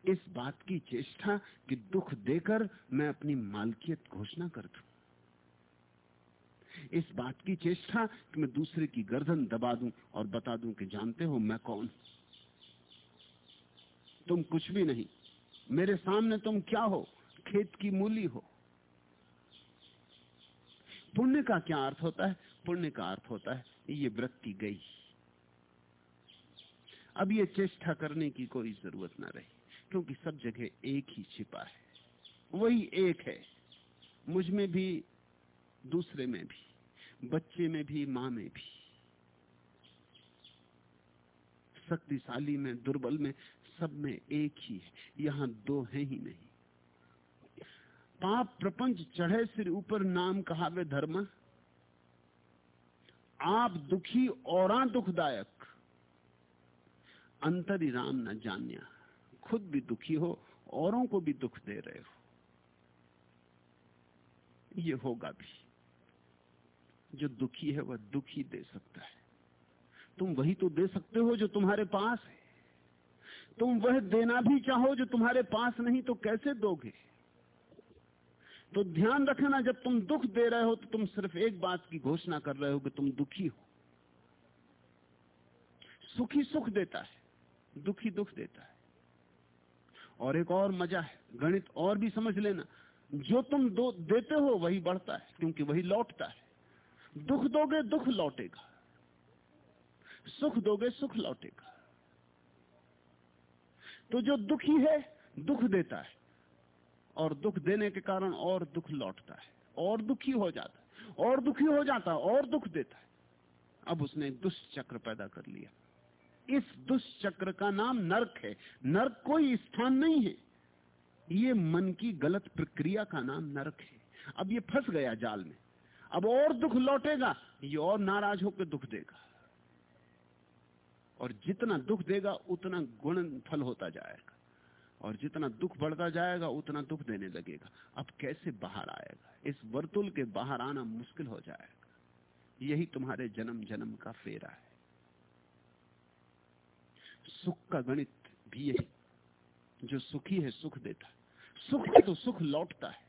इस बात की चेष्टा कि दुख देकर मैं अपनी मालकियत घोषणा कर दू। इस बात की चेष्टा कि मैं दूसरे की गर्दन दबा दूँ और बता दूँ कि जानते हो मैं कौन तुम कुछ भी नहीं, मेरे सामने तुम क्या हो? खेत की मूली हो। पुण्य का क्या अर्थ होता है? पुण्य का अर्थ होता है ये वृत्ति गई। अब ये चेष्टा करने की कोई ज़रूरत ना रही, क्योंकि सब जगह एक ही छिपा है। वही एक है। मुझमें भी, दूसरे में भी, बच्चे में भी, माँ में भी। शक्तिशाली में, दुर्बल में सब में एक ही है। यहाँ दो है ही नहीं। पाप प्रपंच चढ़े सिर ऊपर नाम कहावे धर्म। आप दुखी और दुखदायक। अंतरी राम न जान्या। खुद भी दुखी हो, औरों को भी दुख दे रहे हो। ये होगा भी। जो दुखी है, वह दुखी दे सकता है। तुम वही तो दे सकते हो जो तुम्हारे पास है। तुम वह देना भी चाहो जो तुम्हारे पास नहीं तो कैसे दोगे? तो ध्यान रखना, जब तुम दुख दे रहे हो तो तुम सिर्फ़ एक बात की घोषणा कर रहे हो कि तुम दुखी हो। सुखी सुख देता है, दुखी दुख देता है। और एक और मज़ा है, गणित और भी समझ लेना। जो तुम दो, देते हो, वही बढ़ता है, क्योंकि वही लौटता है। दुख दोगे, दुख लौटेगा। सुख दोगे, सुख लौटेगा। तो जो दुखी है, दुख देता है। और दुख देने के कारण और दुख लौटता है। और दुखी हो जाता है। और दुखी हो जाता है, और दुख देता है। अब उसने दुष्चक्र पैदा कर लिया। इस दुष्चक्र का नाम नरक है। नरक कोई स्थान नहीं है। ये मन की गलत प्रक्रिया का नाम नरक है। अब ये फंस गया जाल में। अब और दुख लौटेगा। ये और नाराज़ होकर दुख देगा। और जितना दुख देगा, उतना गुण फल होता जाएगा। और जितना दुख बढ़ता जाएगा, उतना दुख देने लगेगा। अब कैसे बाहर आएगा? इस वर्तुल के बाहर आना मुश्किल हो जाएगा। यही तुम्हारे जन्म जन्म का फेरा है। सुख का गणित भी यही। जो सुखी है, सुख देता है। सुख है तो सुख लौटता है।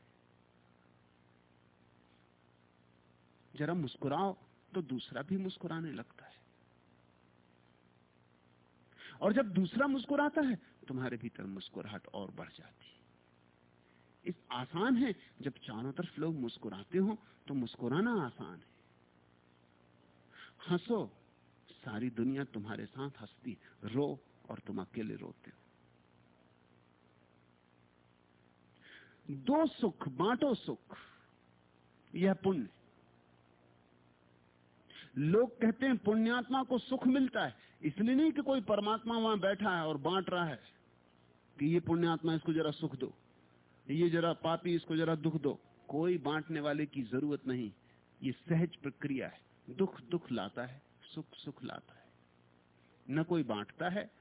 जरा मुस्कुराओ तो दूसरा भी मुस्कुराने लगता है। और जब दूसरा मुस्कुराता है तुम्हारे भीतर मुस्कुराहट और बढ़ जाती इस आसान है, जब चारों तरफ़ लोग मुस्कुराते हो तो मुस्कुराना आसान है। हंसो, सारी दुनिया तुम्हारे साथ हंसती, रो और तुम अकेले रोते हो। दो सुख, बांटो सुख, यह पुण्य। लोग कहते हैं, पुण्यात्मा को सुख मिलता है, इसलिए नहीं कि कोई परमात्मा वहाँ बैठा है और बांट रहा है। कि ये पुण्यात्मा इसको जरा सुख दो, ये जरा पापी इसको जरा दुख दो। कोई बांटने वाले की ज़रूरत नहीं, ये सहज प्रक्रिया है। दुख दुख लाता है, सुख सुख लाता है। न कोई बांटता है,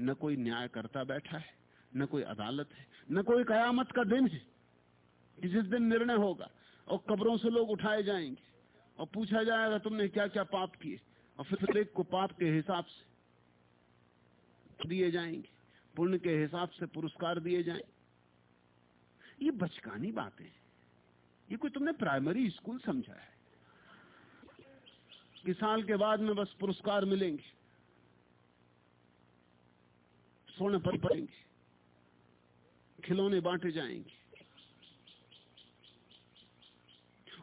न कोई न्याय करता बैठा है, न कोई अदालत है, न कोई कयामत का दिन है जिस दिन निर्णय होगा और कब्रों से लोग उठाए जाएँगे और पूछा जाएगा तुमने क्या क्या पाप किए और फिर एक को पाप के हिसाब से दिए जाएँगे। पुण्य के हिसाब से पुरस्कार दिए जाए। ये बचकानी बातें ये कोई तुमने प्राइमरी स्कूल समझा है? कि साल के बाद में बस पुरस्कार मिलेंगे। सोने पर पड़ेंगे। खिलौने बांटे जाएँगे।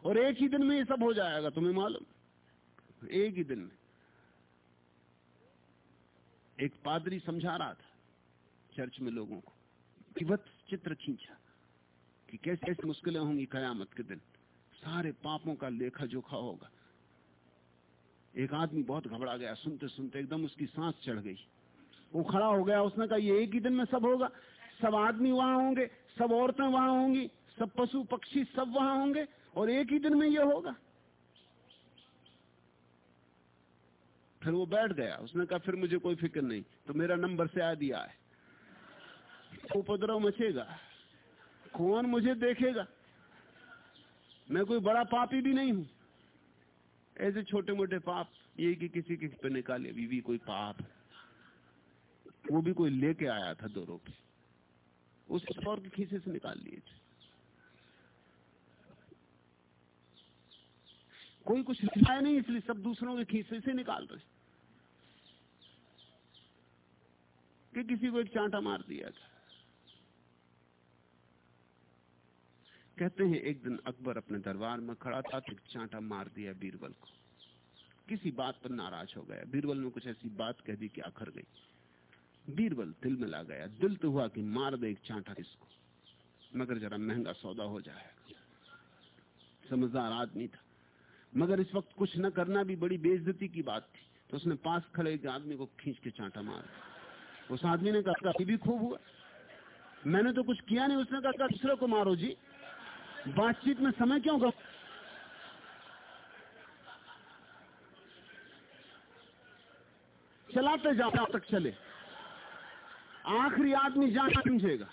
और एक ही दिन में ये सब हो जाएगा, तुम्हें मालूम? एक ही दिन में। एक पादरी समझा रहा था। चर्च में लोगों को। विवत चित्र खींचा कि कैसे कैसे मुश्किलें होंगी कयामत के दिन। सारे पापों का लेखा जोखा होगा। एक आदमी बहुत घबरा गया सुनते सुनते एकदम उसकी सांस चढ़ गई। वो खड़ा हो गया, उसने कहा, ये एक ही दिन में सब होगा। सब आदमी वहाँ होंगे, सब औरतें वहाँ होंगी, सब पशु पक्षी सब वहाँ होंगे और एक ही दिन में ये होगा। फिर वो बैठ गया। उसने कहा, फिर मुझे कोई फ़िक्र नहीं। तो मेरा नंबर से आ दिया है। उपद्रव मचेगा। कौन मुझे देखेगा? मैं कोई बड़ा पापी भी नहीं हूँ। ऐसे छोटे मोटे पाप, ये कि किसी के पे निकाले बीवी कोई पाप वो भी कोई लेके आया था दो रुपये उस और के खीसे से निकाल लिए थे। कोई कुछ लिखाया नहीं, इसलिए सब दूसरों के खीसे से निकाल रहे। कि किसी को एक चांटा मार दिया था। कहते हैं, एक दिन अकबर अपने दरबार में खड़ा था तो चांटा मार दिया बीरबल को। किसी बात पर नाराज़ हो गया। बीरबल ने कुछ ऐसी बात कह दी कि आखर गई। बीरबल दिल में ला गया। दिल तो हुआ कि मार दे एक चांटा इसको मगर जरा महँगा सौदा हो जाएगा। समझदार आदमी था। मगर इस वक्त कुछ न करना भी बड़ी बेइज्जती की बात थी। तो उसने पास खड़े एक आदमी को खींच के चांटा मार उस आदमी ने कहा भी खूब हुआ। मैंने तो कुछ किया नहीं। उसने कहा, दूसरे को मारो जी। बातचीत में समय क्यों गो चलाते जाओ तक चले। आखिरी आदमी जहाँ समझेगा।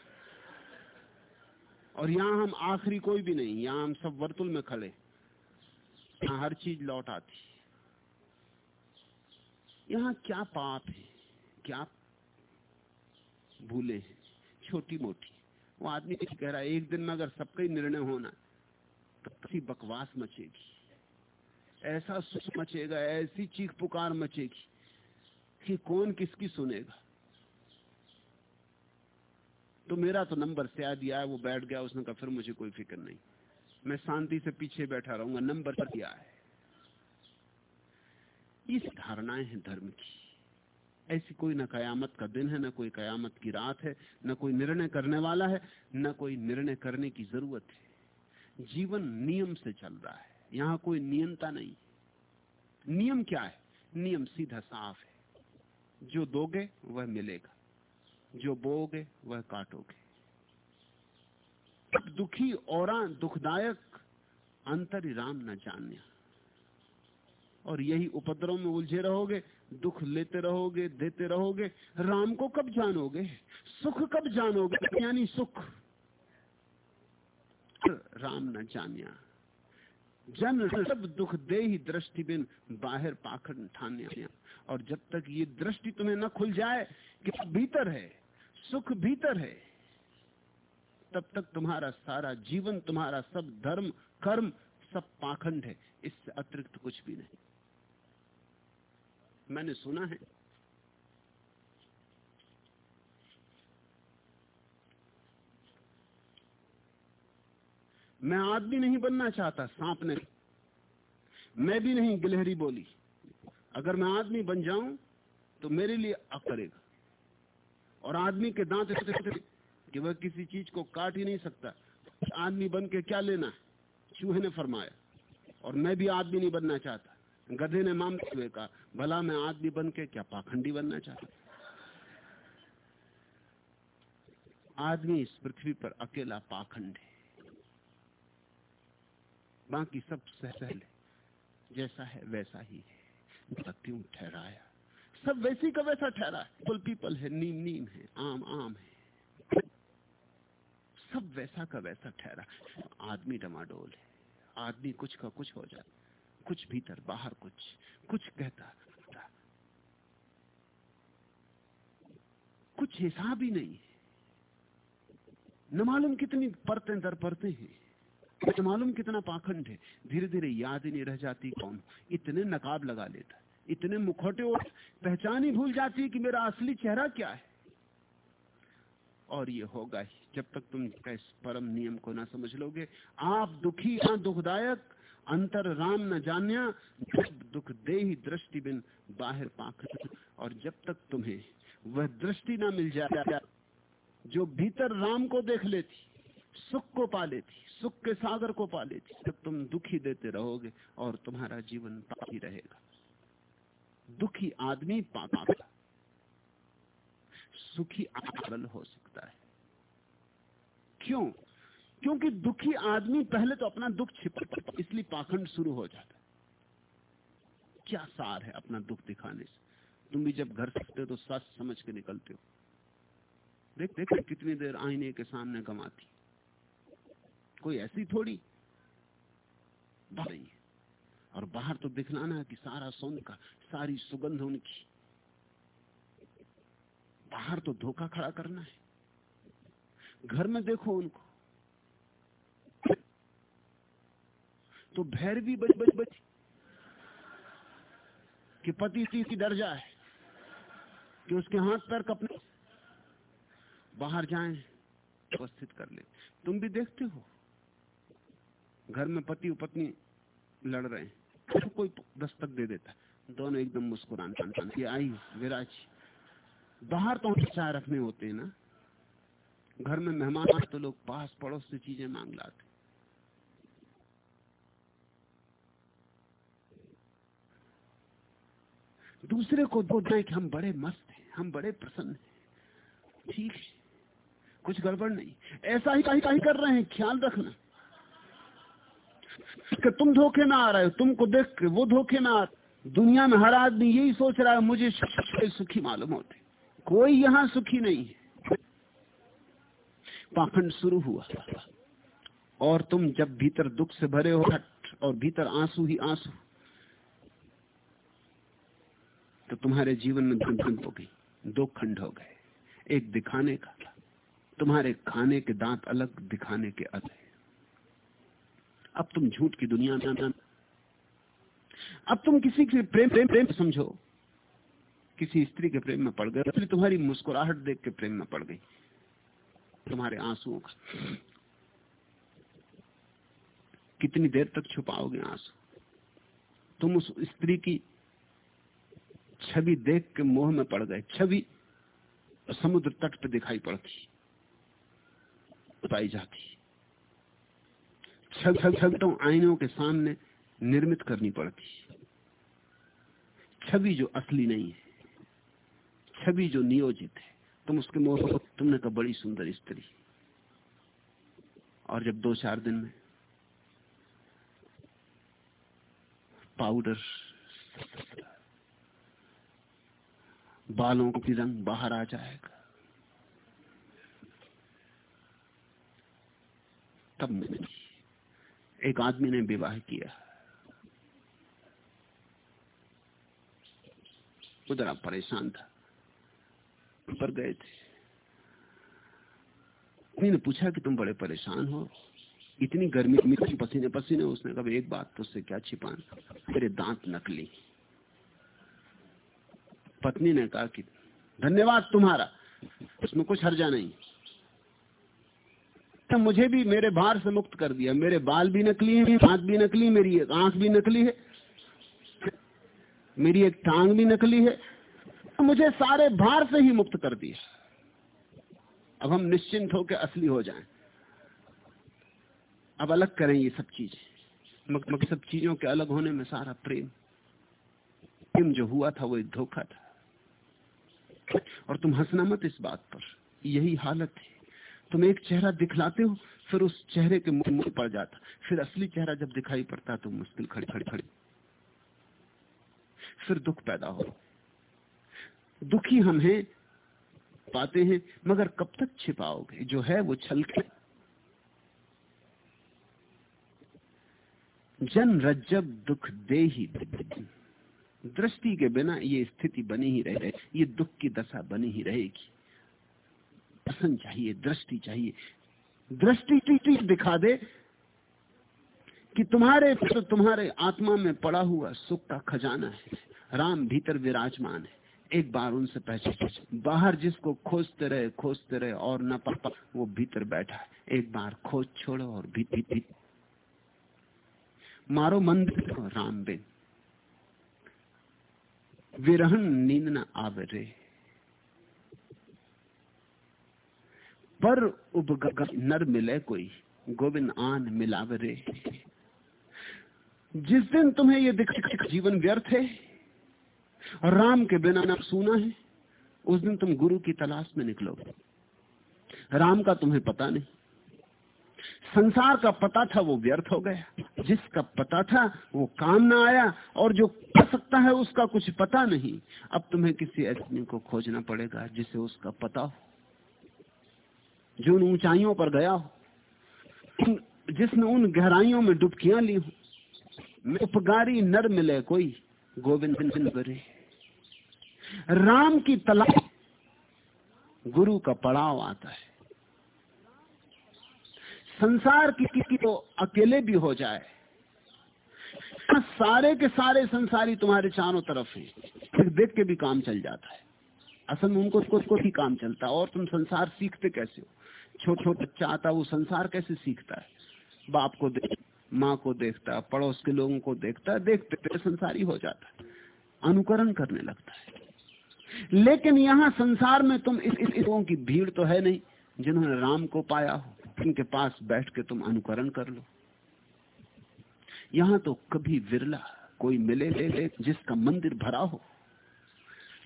और यहाँ हम आखिरी कोई भी नहीं, यहाँ हम सब वर्तुल में खड़े। यहाँ हर चीज़ लौट आती यहाँ क्या पाप है, क्या भूले हैं छोटी मोटी वो आदमी कुछ कह रहा है, एक दिन में अगर सबका ही निर्णय होना तो किसी बकवास मचेगी। ऐसा सुख मचेगा, ऐसी चीख पुकार मचेगी कि कौन किसकी सुनेगा। तो मेरा तो नंबर से आ दिया है वो बैठ गया, उसने कहा, फिर मुझे कोई फ़िक्र नहीं। मैं शांति से पीछे बैठा रहूँगा, नंबर पर दिया है। इस धारणाएँ हैं धर्म की। ऐसी कोई न कयामत का दिन है, न कोई कयामत की रात है, न कोई निर्णय करने वाला है, न कोई निर्णय करने की ज़रूरत है। जीवन नियम से चल रहा है। यहाँ कोई नियंता नहीं नियम क्या है? नियम सीधा साफ़ है। जो दोगे, वह मिलेगा। जो बोगे वह काटोगे। दुखी और दुखदायक अंतर राम न जान्या। और यही उपद्रव में उलझे रहोगे दुख लेते रहोगे, देते रहोगे, राम को कब जानोगे? सुख कब जानोगे? यानी सुख। राम न जानिया। जन सब दुख दे ही दृष्टि बिन बाहर पाखंड ठान्या। और जब तक ये दृष्टि तुम्हें न खुल जाए कि भीतर है, सुख भीतर है, तब तक तुम्हारा सारा जीवन, तुम्हारा सब धर्म, कर्म सब पाखंड है। इससे अतिरिक्त कुछ भी नहीं। मैंने सुना है। मैं आदमी नहीं बनना चाहता, सांप ने मैं भी नहीं गिलहरी बोली। अगर मैं आदमी बन जाऊँ तो मेरे लिए अब करेगा। और आदमी के दांत इतने कि वह किसी चीज़ को काट ही नहीं सकता। आदमी बन के क्या लेना चूहे ने फरमाया। और मैं भी आदमी नहीं बनना चाहता। गधे ने माम हुए कहा, भला मैं आदमी बन के क्या पाखंडी बनना चाहता? आदमी इस पृथ्वी पर अकेला पाखंड है। बाकी सब सहल जैसा है वैसा ही है। क्यों ठहराया? सब वैसी का वैसा ठहरा है। पुल पीपल है, नीम नीम है, आम आम है। सब वैसा का वैसा ठहरा आदमी डमाडोल है। आदमी कुछ का कुछ हो जाता कुछ भीतर, बाहर कुछ कुछ कहता कुछ हिसाब ही नहीं न मालूम कितनी परतें दर परते हैं, न मालूम कितना पाखंड है। धीरे धीरे याद ही नहीं रह जाती कौन। इतने नकाब लगा लेता, इतने मुखौटे और पहचान ही भूल जाती है कि मेरा असली चेहरा क्या है। और ये होगा ही, जब तक तुम इस परम नियम को ना समझ लोगे। आप दुखी या दुखदायक अंतर राम न जान्या जब दुख दे ही दृष्टि बिन बाहर पाख और जब तक तुम्हें वह दृष्टि ना मिल जाए जो भीतर राम को देख लेती, सुख को पा लेती, सुख के सागर को पा लेती, तब तुम दुखी देते रहोगे और तुम्हारा जीवन पापी रहेगा। दुखी आदमी पापा सुखी आदल हो सकता है। क्यों? क्योंकि दुखी आदमी पहले तो अपना दुख छिपा इसलिए पाखंड शुरू हो जाता है। क्या सार है अपना दुख दिखाने से? तुम भी जब घर सकते हो तो सच समझ के निकलते हो। देख देख कितनी देर आईने के सामने गंवाती। कोई ऐसी थोड़ी? नहीं और बाहर तो दिखलाना है कि सारा सौंद का, सारी सुगंध उनकी। बाहर तो धोखा खड़ा करना है। घर में देखो उनको। तो भैर भी बच बच बच। कि पति की डर जाए, कि उसके हाथ पैर कपने। बाहर जाएँ उपस्थित कर ले। तुम भी देखते हो, घर में पति और पत्नी लड़ रहे हैं। तो कोई दस्तक दे देता दोनों एकदम मुस्कुरान ये आई विराज बाहर तो चाय रखने होते हैं ना। घर में मेहमान तो लोग पास पड़ोस से चीज़ें मांग लाते दूसरे को दो दें कि हम बड़े मस्त हैं, हम बड़े प्रसन्न हैं। ठीक कुछ गड़बड़ नहीं। ऐसा ही कहीं कहीं कर रहे हैं, ख्याल रखना। कि तुम धोखे में आ रहे हो, तुमको देख के वो धोखे में आ दुनिया में हर आदमी यही सोच रहा है, मुझे सुखी मालूम होते कोई यहाँ सुखी नहीं है। पाखंड शुरू हुआ। और तुम जब भीतर दुख से भरे हो हट और भीतर आँसू ही आँसू। तो तुम्हारे जीवन में धुंध हो गई। दो खंड हो गए। एक दिखाने का तुम्हारे खाने के दांत अलग, दिखाने के अलग। अब तुम झूठ की दुनिया में अब तुम किसी के प्रेम प्रेम प्रेम समझो। किसी स्त्री के प्रेम में पड़ गए। इसलिए तुम्हारी मुस्कुराहट देख के प्रेम में पड़ गई। तुम्हारे आंसुओं का कितनी देर तक छुपाओगे आँसू? तुम उस स्त्री की छवि देख के मोह में पड़ गए। छवि समुद्र तट पर दिखाई पड़ती पाई जाती। छल छल तो आईनों के सामने निर्मित करनी पड़ती। छवि जो असली नहीं है, छवि जो नियोजित है, तुम उसके मोह तुमने कहा बड़ी सुंदर स्त्री। और जब दो चार दिन में पाउडर बालों की रंग बाहर आ जाएगा। तब मैंने एक आदमी ने विवाह किया। उधर आप परेशान था। पर गए थे। ने पूछा कि तुम बड़े परेशान हो। इतनी गर्मी पसीने पसीने उसने कहा, एक बात तो उससे क्या छिपाना? मेरे दांत नकली पत्नी ने कहा कि धन्यवाद तुम्हारा उसमें कुछ हर्जा नहीं। तो मुझे भी मेरे भार से मुक्त कर दिया। मेरे बाल भी नकली हैं, हाथ भी नकली मेरी एक आँख भी नकली है, मेरी एक टांग भी नकली है। तो मुझे सारे भार से ही मुक्त कर दिया। अब हम निश्चिंत होकर असली हो जाएँ। अब अलग करें ये सब चीज़ें। मगर सब चीज़ों के अलग होने में सारा प्रेम। प्रेम जो हुआ था वो एक धोखा था। और तुम हंसना मत इस बात पर। यही हालत है। तुम एक चेहरा दिखलाते हो, फिर उस चेहरे के मुँह मुँह पड़ जाता। फिर असली चेहरा जब दिखाई पड़ता तो मुश्किल खड़ी खड़ी खड़ी। फिर दुख पैदा हो। दुखी हम हैं, पाते हैं, मगर कब तक छिपाओगे? जो है वो छल के। जन रज्जब दुख दे ही दृष्टि के बिना ये स्थिति बनी ही रहे ये दुख की दशा बनी ही रहेगी। दर्शन चाहिए दृष्टि चाहिए। दृष्टि दिखा दे कि तुम्हारे तो तुम्हारे आत्मा में पड़ा हुआ सुख का खजाना है। राम भीतर विराजमान है। एक बार उनसे पहचान बाहर जिसको खोजते रहे खोजते रहे और न पा वो भीतर बैठा है। एक बार खोज छोड़ो और भीतर भी, मारो मंदिर राम बिन। विरहन नींद न आवरे। पर उपग नर मिले कोई, गोविंद आन मिलावरे। जिस दिन तुम्हें ये दिख जीवन व्यर्थ है, राम के बिना न सुना है, उस दिन तुम गुरु की तलाश में निकलोगे राम का तुम्हें पता नहीं। संसार का पता था वो व्यर्थ हो गया। जिसका पता था, वो काम ना आया, और जो कर सकता है उसका कुछ पता नहीं। अब तुम्हें किसी आदमी को खोजना पड़ेगा जिसे उसका पता हो। जो उन ऊंचाइयों पर गया हो, जिसने उन गहराइयों में डुबकियाँ ली हो उपगारी नर मिले कोई, गोविंद बरे। राम की तलाश, गुरु का पड़ाव आता है। संसार की किसी तो अकेले भी हो जाए। सारे के सारे संसारी तुम्हारे चारों तरफ़ हैं। फिर देख के भी काम चल जाता है। असल में उनको कुछ कुछ ही काम चलता है। और तुम संसार सीखते कैसे हो? छोट छोट बच्चा आता वो संसार कैसे सीखता है? बाप को देख माँ को देखता पड़ोस के लोगों को देखता देखते देखते संसारी हो जाता है। अनुकरण करने लगता है। लेकिन यहाँ संसार में तुम इस, इस, इस की भीड़ तो है नहीं जिन्होंने राम को पाया हो। उनके पास बैठ के तुम अनुकरण कर लो। यहाँ तो कभी विरला कोई मिले ले ले, जिसका मंदिर भरा हो,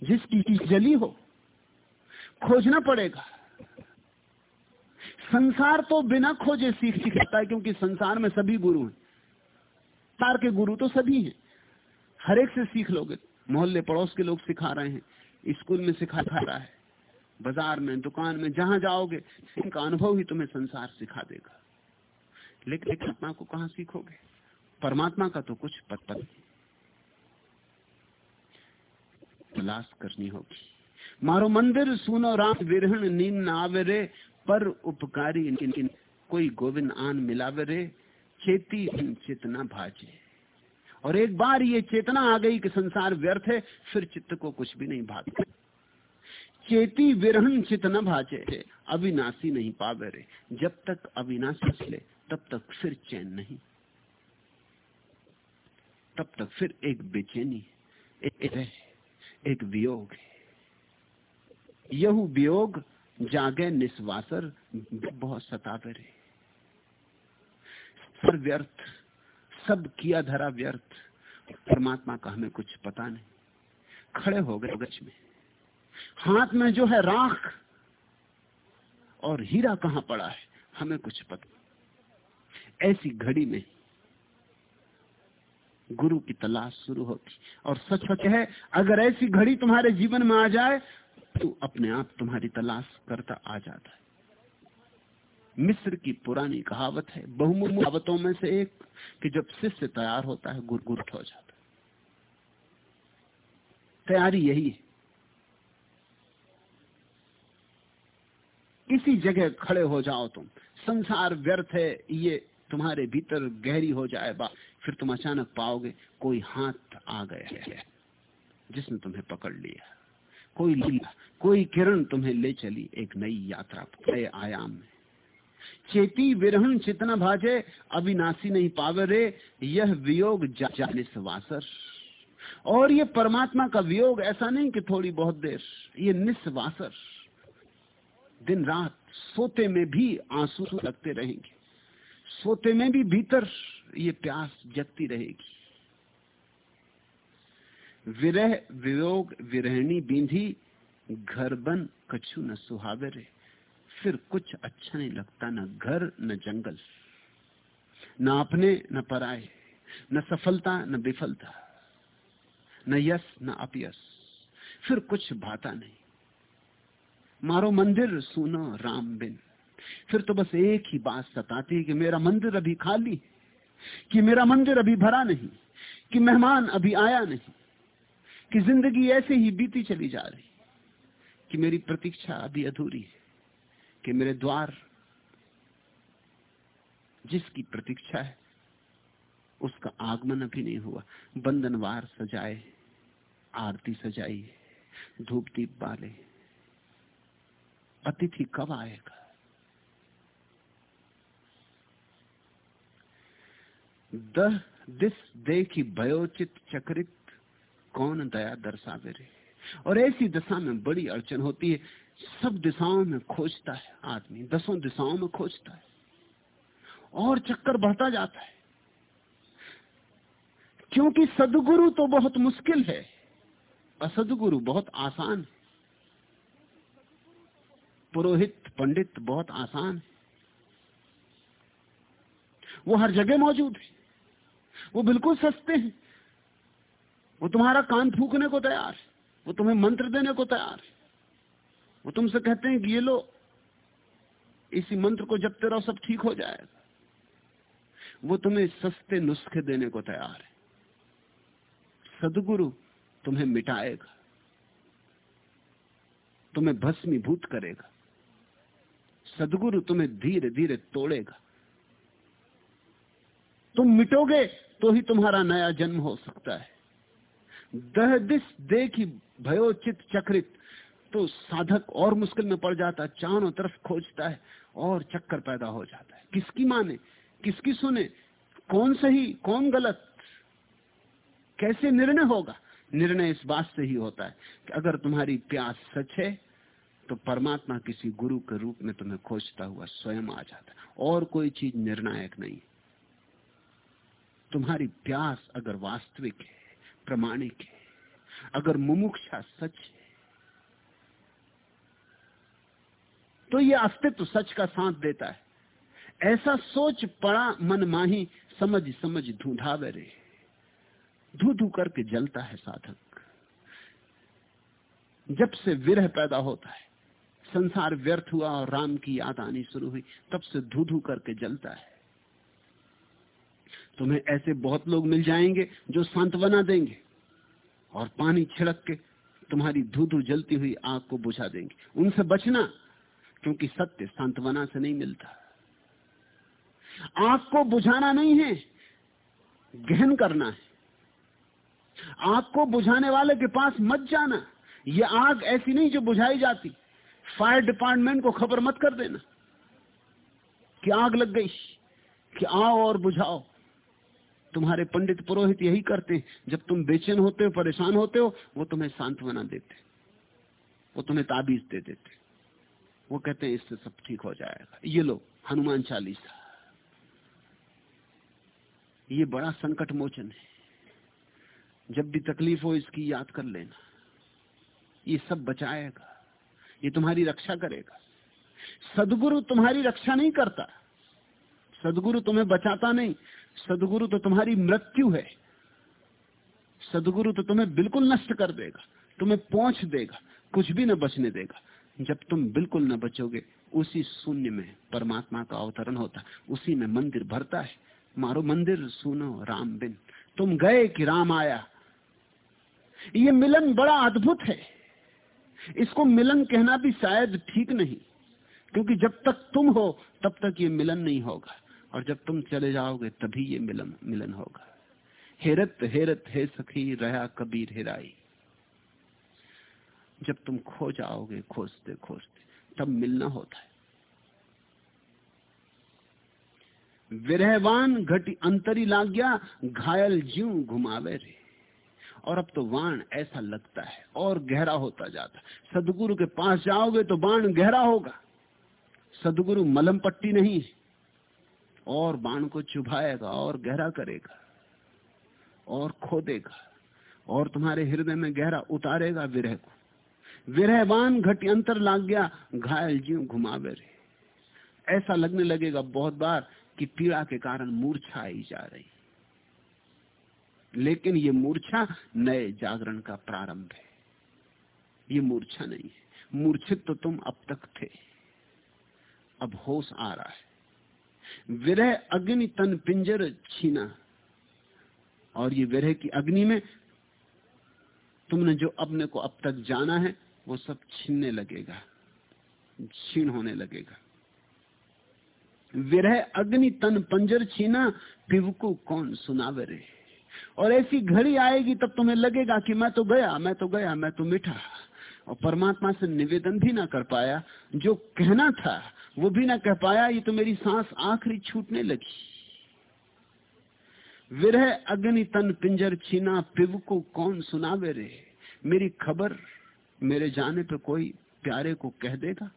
जिसकी जली हो, खोजना पड़ेगा। संसार तो बिना खोजे सीख सीखता है, क्योंकि संसार में सभी गुरु हैं। तार के गुरु तो सभी हैं। हर एक से सीख लोगे। मोहल्ले पड़ोस के लोग सिखा रहे हैं, स्कूल में सिखा रहा है। बाज़ार में दुकान में जहाँ जाओगे इनका अनुभव ही तुम्हें संसार सिखा देगा। लेकिन आत्मा को कहा सीखोगे? परमात्मा का तो कुछ पत पत तलाश करनी होगी। मारो मंदिर सुनो राम विरहण नींद न आवे रे पर उपकारी इन, इन, कोई गोविंद आन मिलावे रे चेती चितना भाजे। और एक बार ये चेतना आ गई कि संसार व्यर्थ है फिर चित्त को कुछ भी नहीं भागता। चेती विरहन चित न भाचे अविनाशी नहीं पावे रे जब तक अविनाशी चले तब तक फिर चैन नहीं। तब तक फिर एक बेचैनी एक, एक वियोग है। यहू वियोग जागे निस्वासर बहुत सतावे रे सर व्यर्थ सब किया धरा व्यर्थ। परमात्मा का हमें कुछ पता नहीं। खड़े हो गए गच में। हाथ में जो है राख और हीरा कहाँ पड़ा है? हमें कुछ पता ऐसी घड़ी में गुरु की तलाश शुरू होती और सच सच है, अगर ऐसी घड़ी तुम्हारे जीवन में आ जाए तो अपने आप तुम्हारी तलाश करता आ जाता है। मिस्र की पुरानी कहावत है, बहुमूल्य कहावतों में से एक, कि जब शिष्य तैयार होता है गुर हो जाता है। तैयारी यही है। इसी जगह खड़े हो जाओ तुम। संसार व्यर्थ है ये तुम्हारे भीतर गहरी हो जाए बा फिर तुम अचानक पाओगे कोई हाथ आ गया है जिसने तुम्हें पकड़ लिया। कोई लीला कोई किरण तुम्हें ले चली एक नई यात्रा नए आयाम में। चेती विरहन चितना भाजे अविनाशी नहीं पावे रे यह वियोग जा, जाने से वासर। और ये परमात्मा का वियोग ऐसा नहीं कि थोड़ी बहुत देर ये निस्वासर। दिन रात सोते में भी आँसू लगते रहेंगे। सोते में भी भीतर ये प्यास जगती रहेगी। विरह वियोग विरहणी बींधी, घर बन कछु न सुहावे फिर कुछ अच्छा नहीं लगता, न घर, न जंगल। न अपने, न पराए। न सफलता, न विफलता। न यश, न अपयश। फिर कुछ भाता नहीं। मारो मंदिर, सुनो राम बिन। फिर तो बस एक ही बात सताती है कि मेरा मंदिर अभी खाली कि मेरा मंदिर अभी भरा नहीं, कि मेहमान अभी आया नहीं, कि ज़िंदगी ऐसे ही बीती चली जा रही, कि मेरी प्रतीक्षा अभी अधूरी है, कि मेरे द्वार जिसकी प्रतीक्षा है, उसका आगमन अभी नहीं हुआ। बंधनवार सजाए, आरती सजाई, धूप दीप बाले। अतिथि कब आएगा? दह दिस देखी भयोचित चक्रित कौन दया दर्शावे रे और ऐसी दशा में बड़ी अड़चन होती है, सब दिशाओं में खोजता है आदमी, दसों दिशाओं में खोजता है। और चक्कर बढ़ता जाता है। क्योंकि सदगुरु तो बहुत मुश्किल है, असदगुरु बहुत आसान है। पुरोहित पंडित बहुत आसान है। वो हर जगह मौजूद है। वो बिल्कुल सस्ते हैं। वो तुम्हारा कान फूकने को तैयार है। वो तुम्हें मंत्र देने को तैयार है। वो तुमसे कहते हैं कि ये लो, इसी मंत्र को जपते रहो, सब ठीक हो जाएगा। वो तुम्हें सस्ते नुस्खे देने को तैयार है। सदगुरु तुम्हें मिटाएगा। तुम्हें भस्मीभूत करेगा। सदगुरु तुम्हें धीरे धीरे तोड़ेगा। तुम मिटोगे तो ही तुम्हारा नया जन्म हो सकता है। दह दिस देखी भयोचित चक्रित तो साधक और मुश्किल में पड़ जाता है चारों तरफ़ खोजता है और चक्कर पैदा हो जाता है। किसकी माने, किसकी सुने, कौन सही, कौन गलत, कैसे निर्णय होगा? निर्णय इस बात से ही होता है कि अगर तुम्हारी प्यास सच है तो परमात्मा किसी गुरु के रूप में तुम्हें खोजता हुआ स्वयं आ जाता और कोई चीज़ निर्णायक नहीं। तुम्हारी प्यास अगर वास्तविक है, प्रमाणिक है, अगर मुमुक्षा सच है तो ये अस्तित्व सच का साथ देता है। ऐसा सोच पड़ा मन माही, समझ समझ धूधावे रे। धू धू करके जलता है साधक। जब से विरह पैदा होता है संसार व्यर्थ हुआ और राम की याद आनी शुरू हुई। तब से धू धू करके जलता है। तुम्हें ऐसे बहुत लोग मिल जाएँगे जो सांत्वना देंगे और पानी छिड़क के तुम्हारी धू धू जलती हुई आग को बुझा देंगे। उनसे बचना, क्योंकि सत्य सांत्वना से नहीं मिलता। आग को बुझाना नहीं है, गहन करना है। आग को बुझाने वाले के पास मत जाना। यह आग ऐसी नहीं जो बुझाई जाती। फायर डिपार्टमेंट को खबर मत कर देना कि आग लग गई, कि आओ और बुझाओ। तुम्हारे पंडित पुरोहित यही करते हैं। जब तुम बेचैन होते हो, परेशान होते हो, वो तुम्हें सांत्वना देते वो तुम्हें ताबीज दे देते वो कहते हैं, इससे सब ठीक हो जाएगा। ये लो, हनुमान चालीसा। ये बड़ा संकट मोचन है। जब भी तकलीफ़ हो, इसकी याद कर लेना। ये सब बचाएगा। ये तुम्हारी रक्षा करेगा। सदगुरु तुम्हारी रक्षा नहीं करता। सदगुरु तुम्हें बचाता नहीं। सदगुरु तो तुम्हारी मृत्यु है। सदगुरु तो तुम्हें बिल्कुल नष्ट कर देगा, तुम्हें पहुँच देगा, कुछ भी न बचने देगा। जब तुम बिल्कुल न बचोगे, उसी शून्य में परमात्मा का अवतरण होता, उसी में मंदिर भरता है। मारो मंदिर, सुनो राम बिन तुम गए कि राम आया। ये मिलन बड़ा अद्भुत है। इसको मिलन कहना भी शायद ठीक नहीं, क्योंकि जब तक तुम हो, तब तक ये मिलन नहीं होगा, और जब तुम चले जाओगे, तभी ये मिलन मिलन होगा। हेरत हेरत, हे सखी, रहा कबीर हेराई। जब तुम खो जाओगे खोजते खोजते, तब मिलना होता है। विरहवान घटी अंतरी लाग गया घायल जीव घुमावे रे। और अब तो वाण ऐसा लगता है और गहरा होता जाता सदगुरु के पास जाओगे तो बाण गहरा होगा। सदगुरु मलम पट्टी नहीं और बाण को चुभाएगा और गहरा करेगा और खोदेगा और तुम्हारे हृदय में गहरा उतारेगा विरह को। विरह बाण घटी अंतर लाग गया, घायल जीव घुमावे रे ऐसा लगने लगेगा बहुत बार कि पीड़ा के कारण मूर्छा आई जा रही। लेकिन ये मूर्छा नए जागरण का प्रारंभ है। ये मूर्छा नहीं है। मूर्छित तो तुम अब तक थे। अब होश आ रहा है। विरह अग्नि तन पिंजर छीना। और ये विरह की अग्नि में तुमने जो अपने को अब तक जाना है, वो सब छीनने लगेगा। छीन होने लगेगा। विरह अग्नि तन पंजर छीना, पिवकु कौन सुनावे रे? और ऐसी घड़ी आएगी, तब तुम्हें लगेगा कि मैं तो गया, मैं तो गया, मैं तो मिठा। और परमात्मा से निवेदन भी ना कर पाया। जो कहना था, वो भी ना कह पाया, ये तो मेरी सांस आखिरी छूटने लगी। विरह अग्नि तन पिंजर छीना पिव को कौन सुनावे रे? मेरी खबर मेरे जाने पे कोई प्यारे को कह देगा?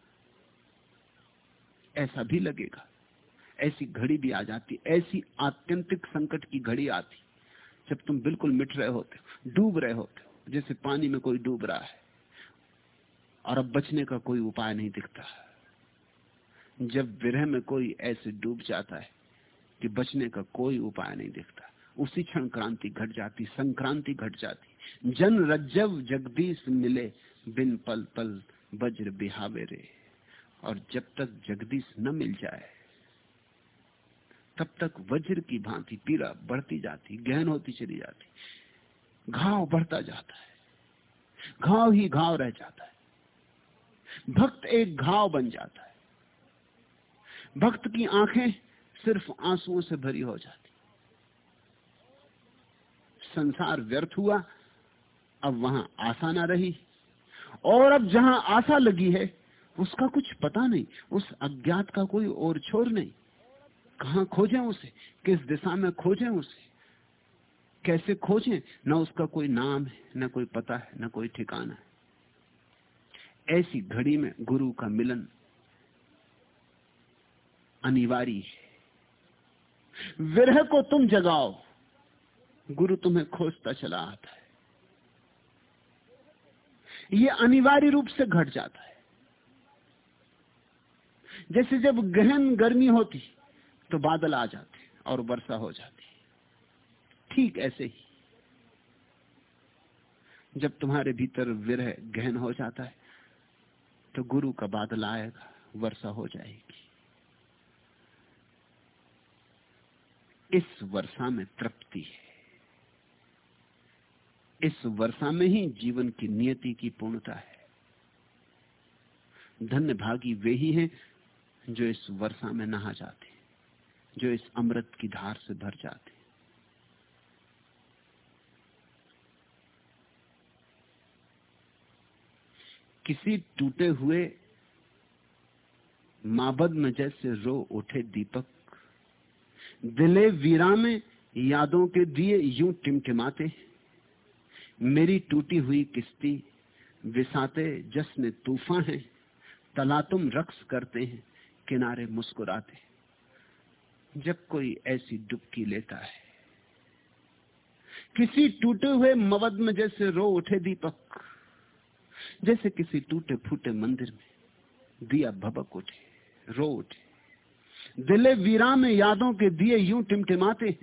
ऐसा भी लगेगा। ऐसी घड़ी भी आ जाती, ऐसी आत्यंतिक संकट की घड़ी आती। जब तुम बिल्कुल मिट रहे होते हो डूब रहे होते हो जैसे पानी में कोई डूब रहा है, और अब बचने का कोई उपाय नहीं दिखता। जब विरह में कोई ऐसे डूब जाता है कि बचने का कोई उपाय नहीं दिखता, उसी क्षण क्रांति घट जाती, संक्रांति घट जाती। जन रज्जव जगदीश मिले, बिन पल पल वज्र बिहावे रे और जब तक जगदीश न मिल जाए तब तक वज्र की भांति पीड़ा बढ़ती जाती, गहन होती चली जाती। घाव बढ़ता जाता है। घाव ही घाव रह जाता है। भक्त एक घाव बन जाता है। भक्त की आँखें सिर्फ़ आंसुओं से भरी हो जाती। संसार व्यर्थ हुआ, अब वहाँ आशा ना रही। और अब जहाँ आशा लगी है, उसका कुछ पता नहीं, उस अज्ञात का कोई और छोर नहीं। कहा खोजें उसे? किस दिशा में खोजें उसे? कैसे खोजें? न उसका कोई नाम है, न कोई पता है, न कोई ठिकाना है। ऐसी घड़ी में गुरु का मिलन अनिवार्य है। विरह को तुम जगाओ। गुरु तुम्हें खोजता चला आता है। यह अनिवार्य रूप से घट जाता है। जैसे जब गहन गर्मी होती तो बादल आ जाते और वर्षा हो जाती ठीक ऐसे ही। जब तुम्हारे भीतर विरह गहन हो जाता है तो गुरु का बादल आएगा, वर्षा हो जाएगी। इस वर्षा में तृप्ति है। इस वर्षा में ही जीवन की नियति की पूर्णता है। धन्य भागी वे ही हैं जो इस वर्षा में नहा जाते जो इस अमृत की धार से भर जाते किसी टूटे हुए माबद में जैसे रो उठे दीपक, दिले वीरा में यादों के दिए यूँ टिमटिमाते मेरी टूटी हुई किस्ती विसाते जश्न तूफ़ान है, तला तुम रक्स करते हैं, किनारे मुस्कुराते जब कोई ऐसी डुबकी लेता है। किसी टूटे हुए मवद में जैसे रो उठे दीपक, जैसे किसी टूटे फूटे मंदिर में दिया भबक उठे, रो उठे। दिले वीरान में यादों के दिए यूँ टिमटिमाते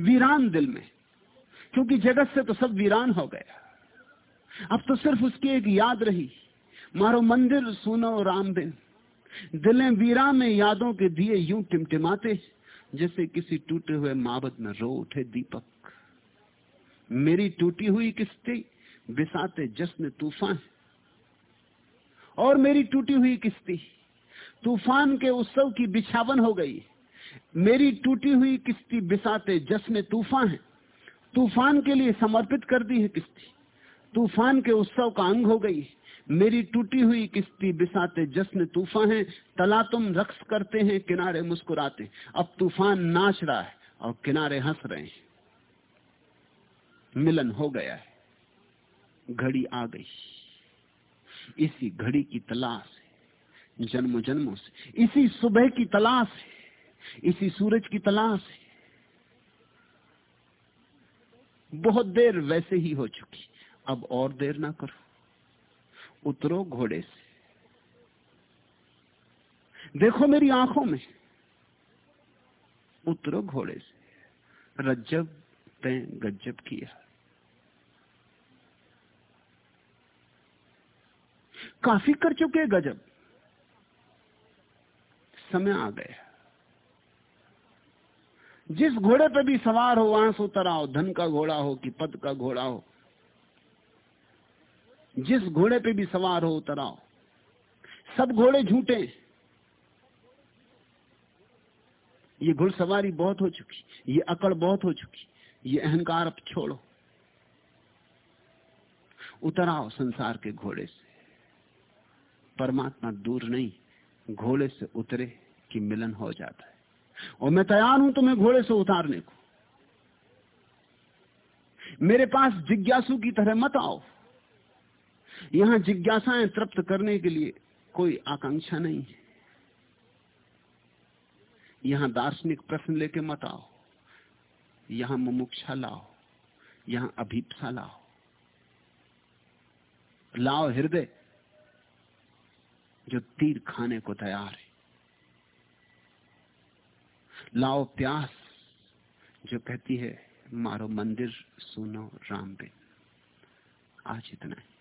वीरान दिल में, क्योंकि जगत से तो सब वीरान हो गया। अब तो सिर्फ़ उसकी एक याद रही, मारो मंदिर सुनो राम दिन दिलें वीरा में यादों के दिए यूँ टिमटिमाते, जैसे किसी टूटे हुए माबद में रो उठे दीपक। मेरी टूटी हुई किस्ती बिसाते जश्न तूफ़ान। और मेरी टूटी हुई किस्ती, तूफ़ान के उत्सव की बिछावन हो गई। मेरी टूटी हुई किस्ती बिसाते जश्न तूफ़ान। है तूफ़ान के लिए समर्पित कर दी है किस्ती। तूफ़ान के उत्सव का अंग हो गई। मेरी टूटी हुई किस्ती बिसाते जश्न तूफ़ान है तला तुम रक्स करते हैं, किनारे मुस्कुराते। अब तूफ़ान नाच रहा है और किनारे हंस रहे हैं। मिलन हो गया है। घड़ी आ गई। इसी घड़ी की तलाश है। जन्मों जन्मों से। इसी सुबह की तलाश है। इसी सूरज की तलाश है। बहुत देर वैसे ही हो चुकी। अब और देर ना करो। उतरो घोड़े से। देखो मेरी आँखों में। उतरो घोड़े से। रज्जब तय गज्जब किया। काफ़ी कर चुके गजब समय आ गया। जिस घोड़े पे भी सवार हो वहाँ से उतर आओ धन का घोड़ा हो कि पद का घोड़ा हो जिस घोड़े पे भी सवार हो उतर आओ। सब घोड़े झूठे। ये घुड़सवारी बहुत हो चुकी, ये अकड़ बहुत हो चुकी, ये अहंकार अब छोड़ो। उतर आओ संसार के घोड़े से। परमात्मा दूर नहीं, घोड़े से उतरे कि मिलन हो जाता है। और मैं तैयार हूँ तुम्हें घोड़े से उतारने को। मेरे पास जिज्ञासु की तरह मत आओ। यहाँ जिज्ञासाएँ तृप्त करने के लिए कोई आकांक्षा नहीं है। यहाँ दार्शनिक प्रश्न लेके मत आओ। यहाँ मुमुक्षा लाओ। यहाँ अभीपसा लाओ। लाओ हृदय, जो तीर खाने को तैयार है। लाओ प्यास, जो कहती है, मारो मंदिर, सुनो राम बिन आज इतना है।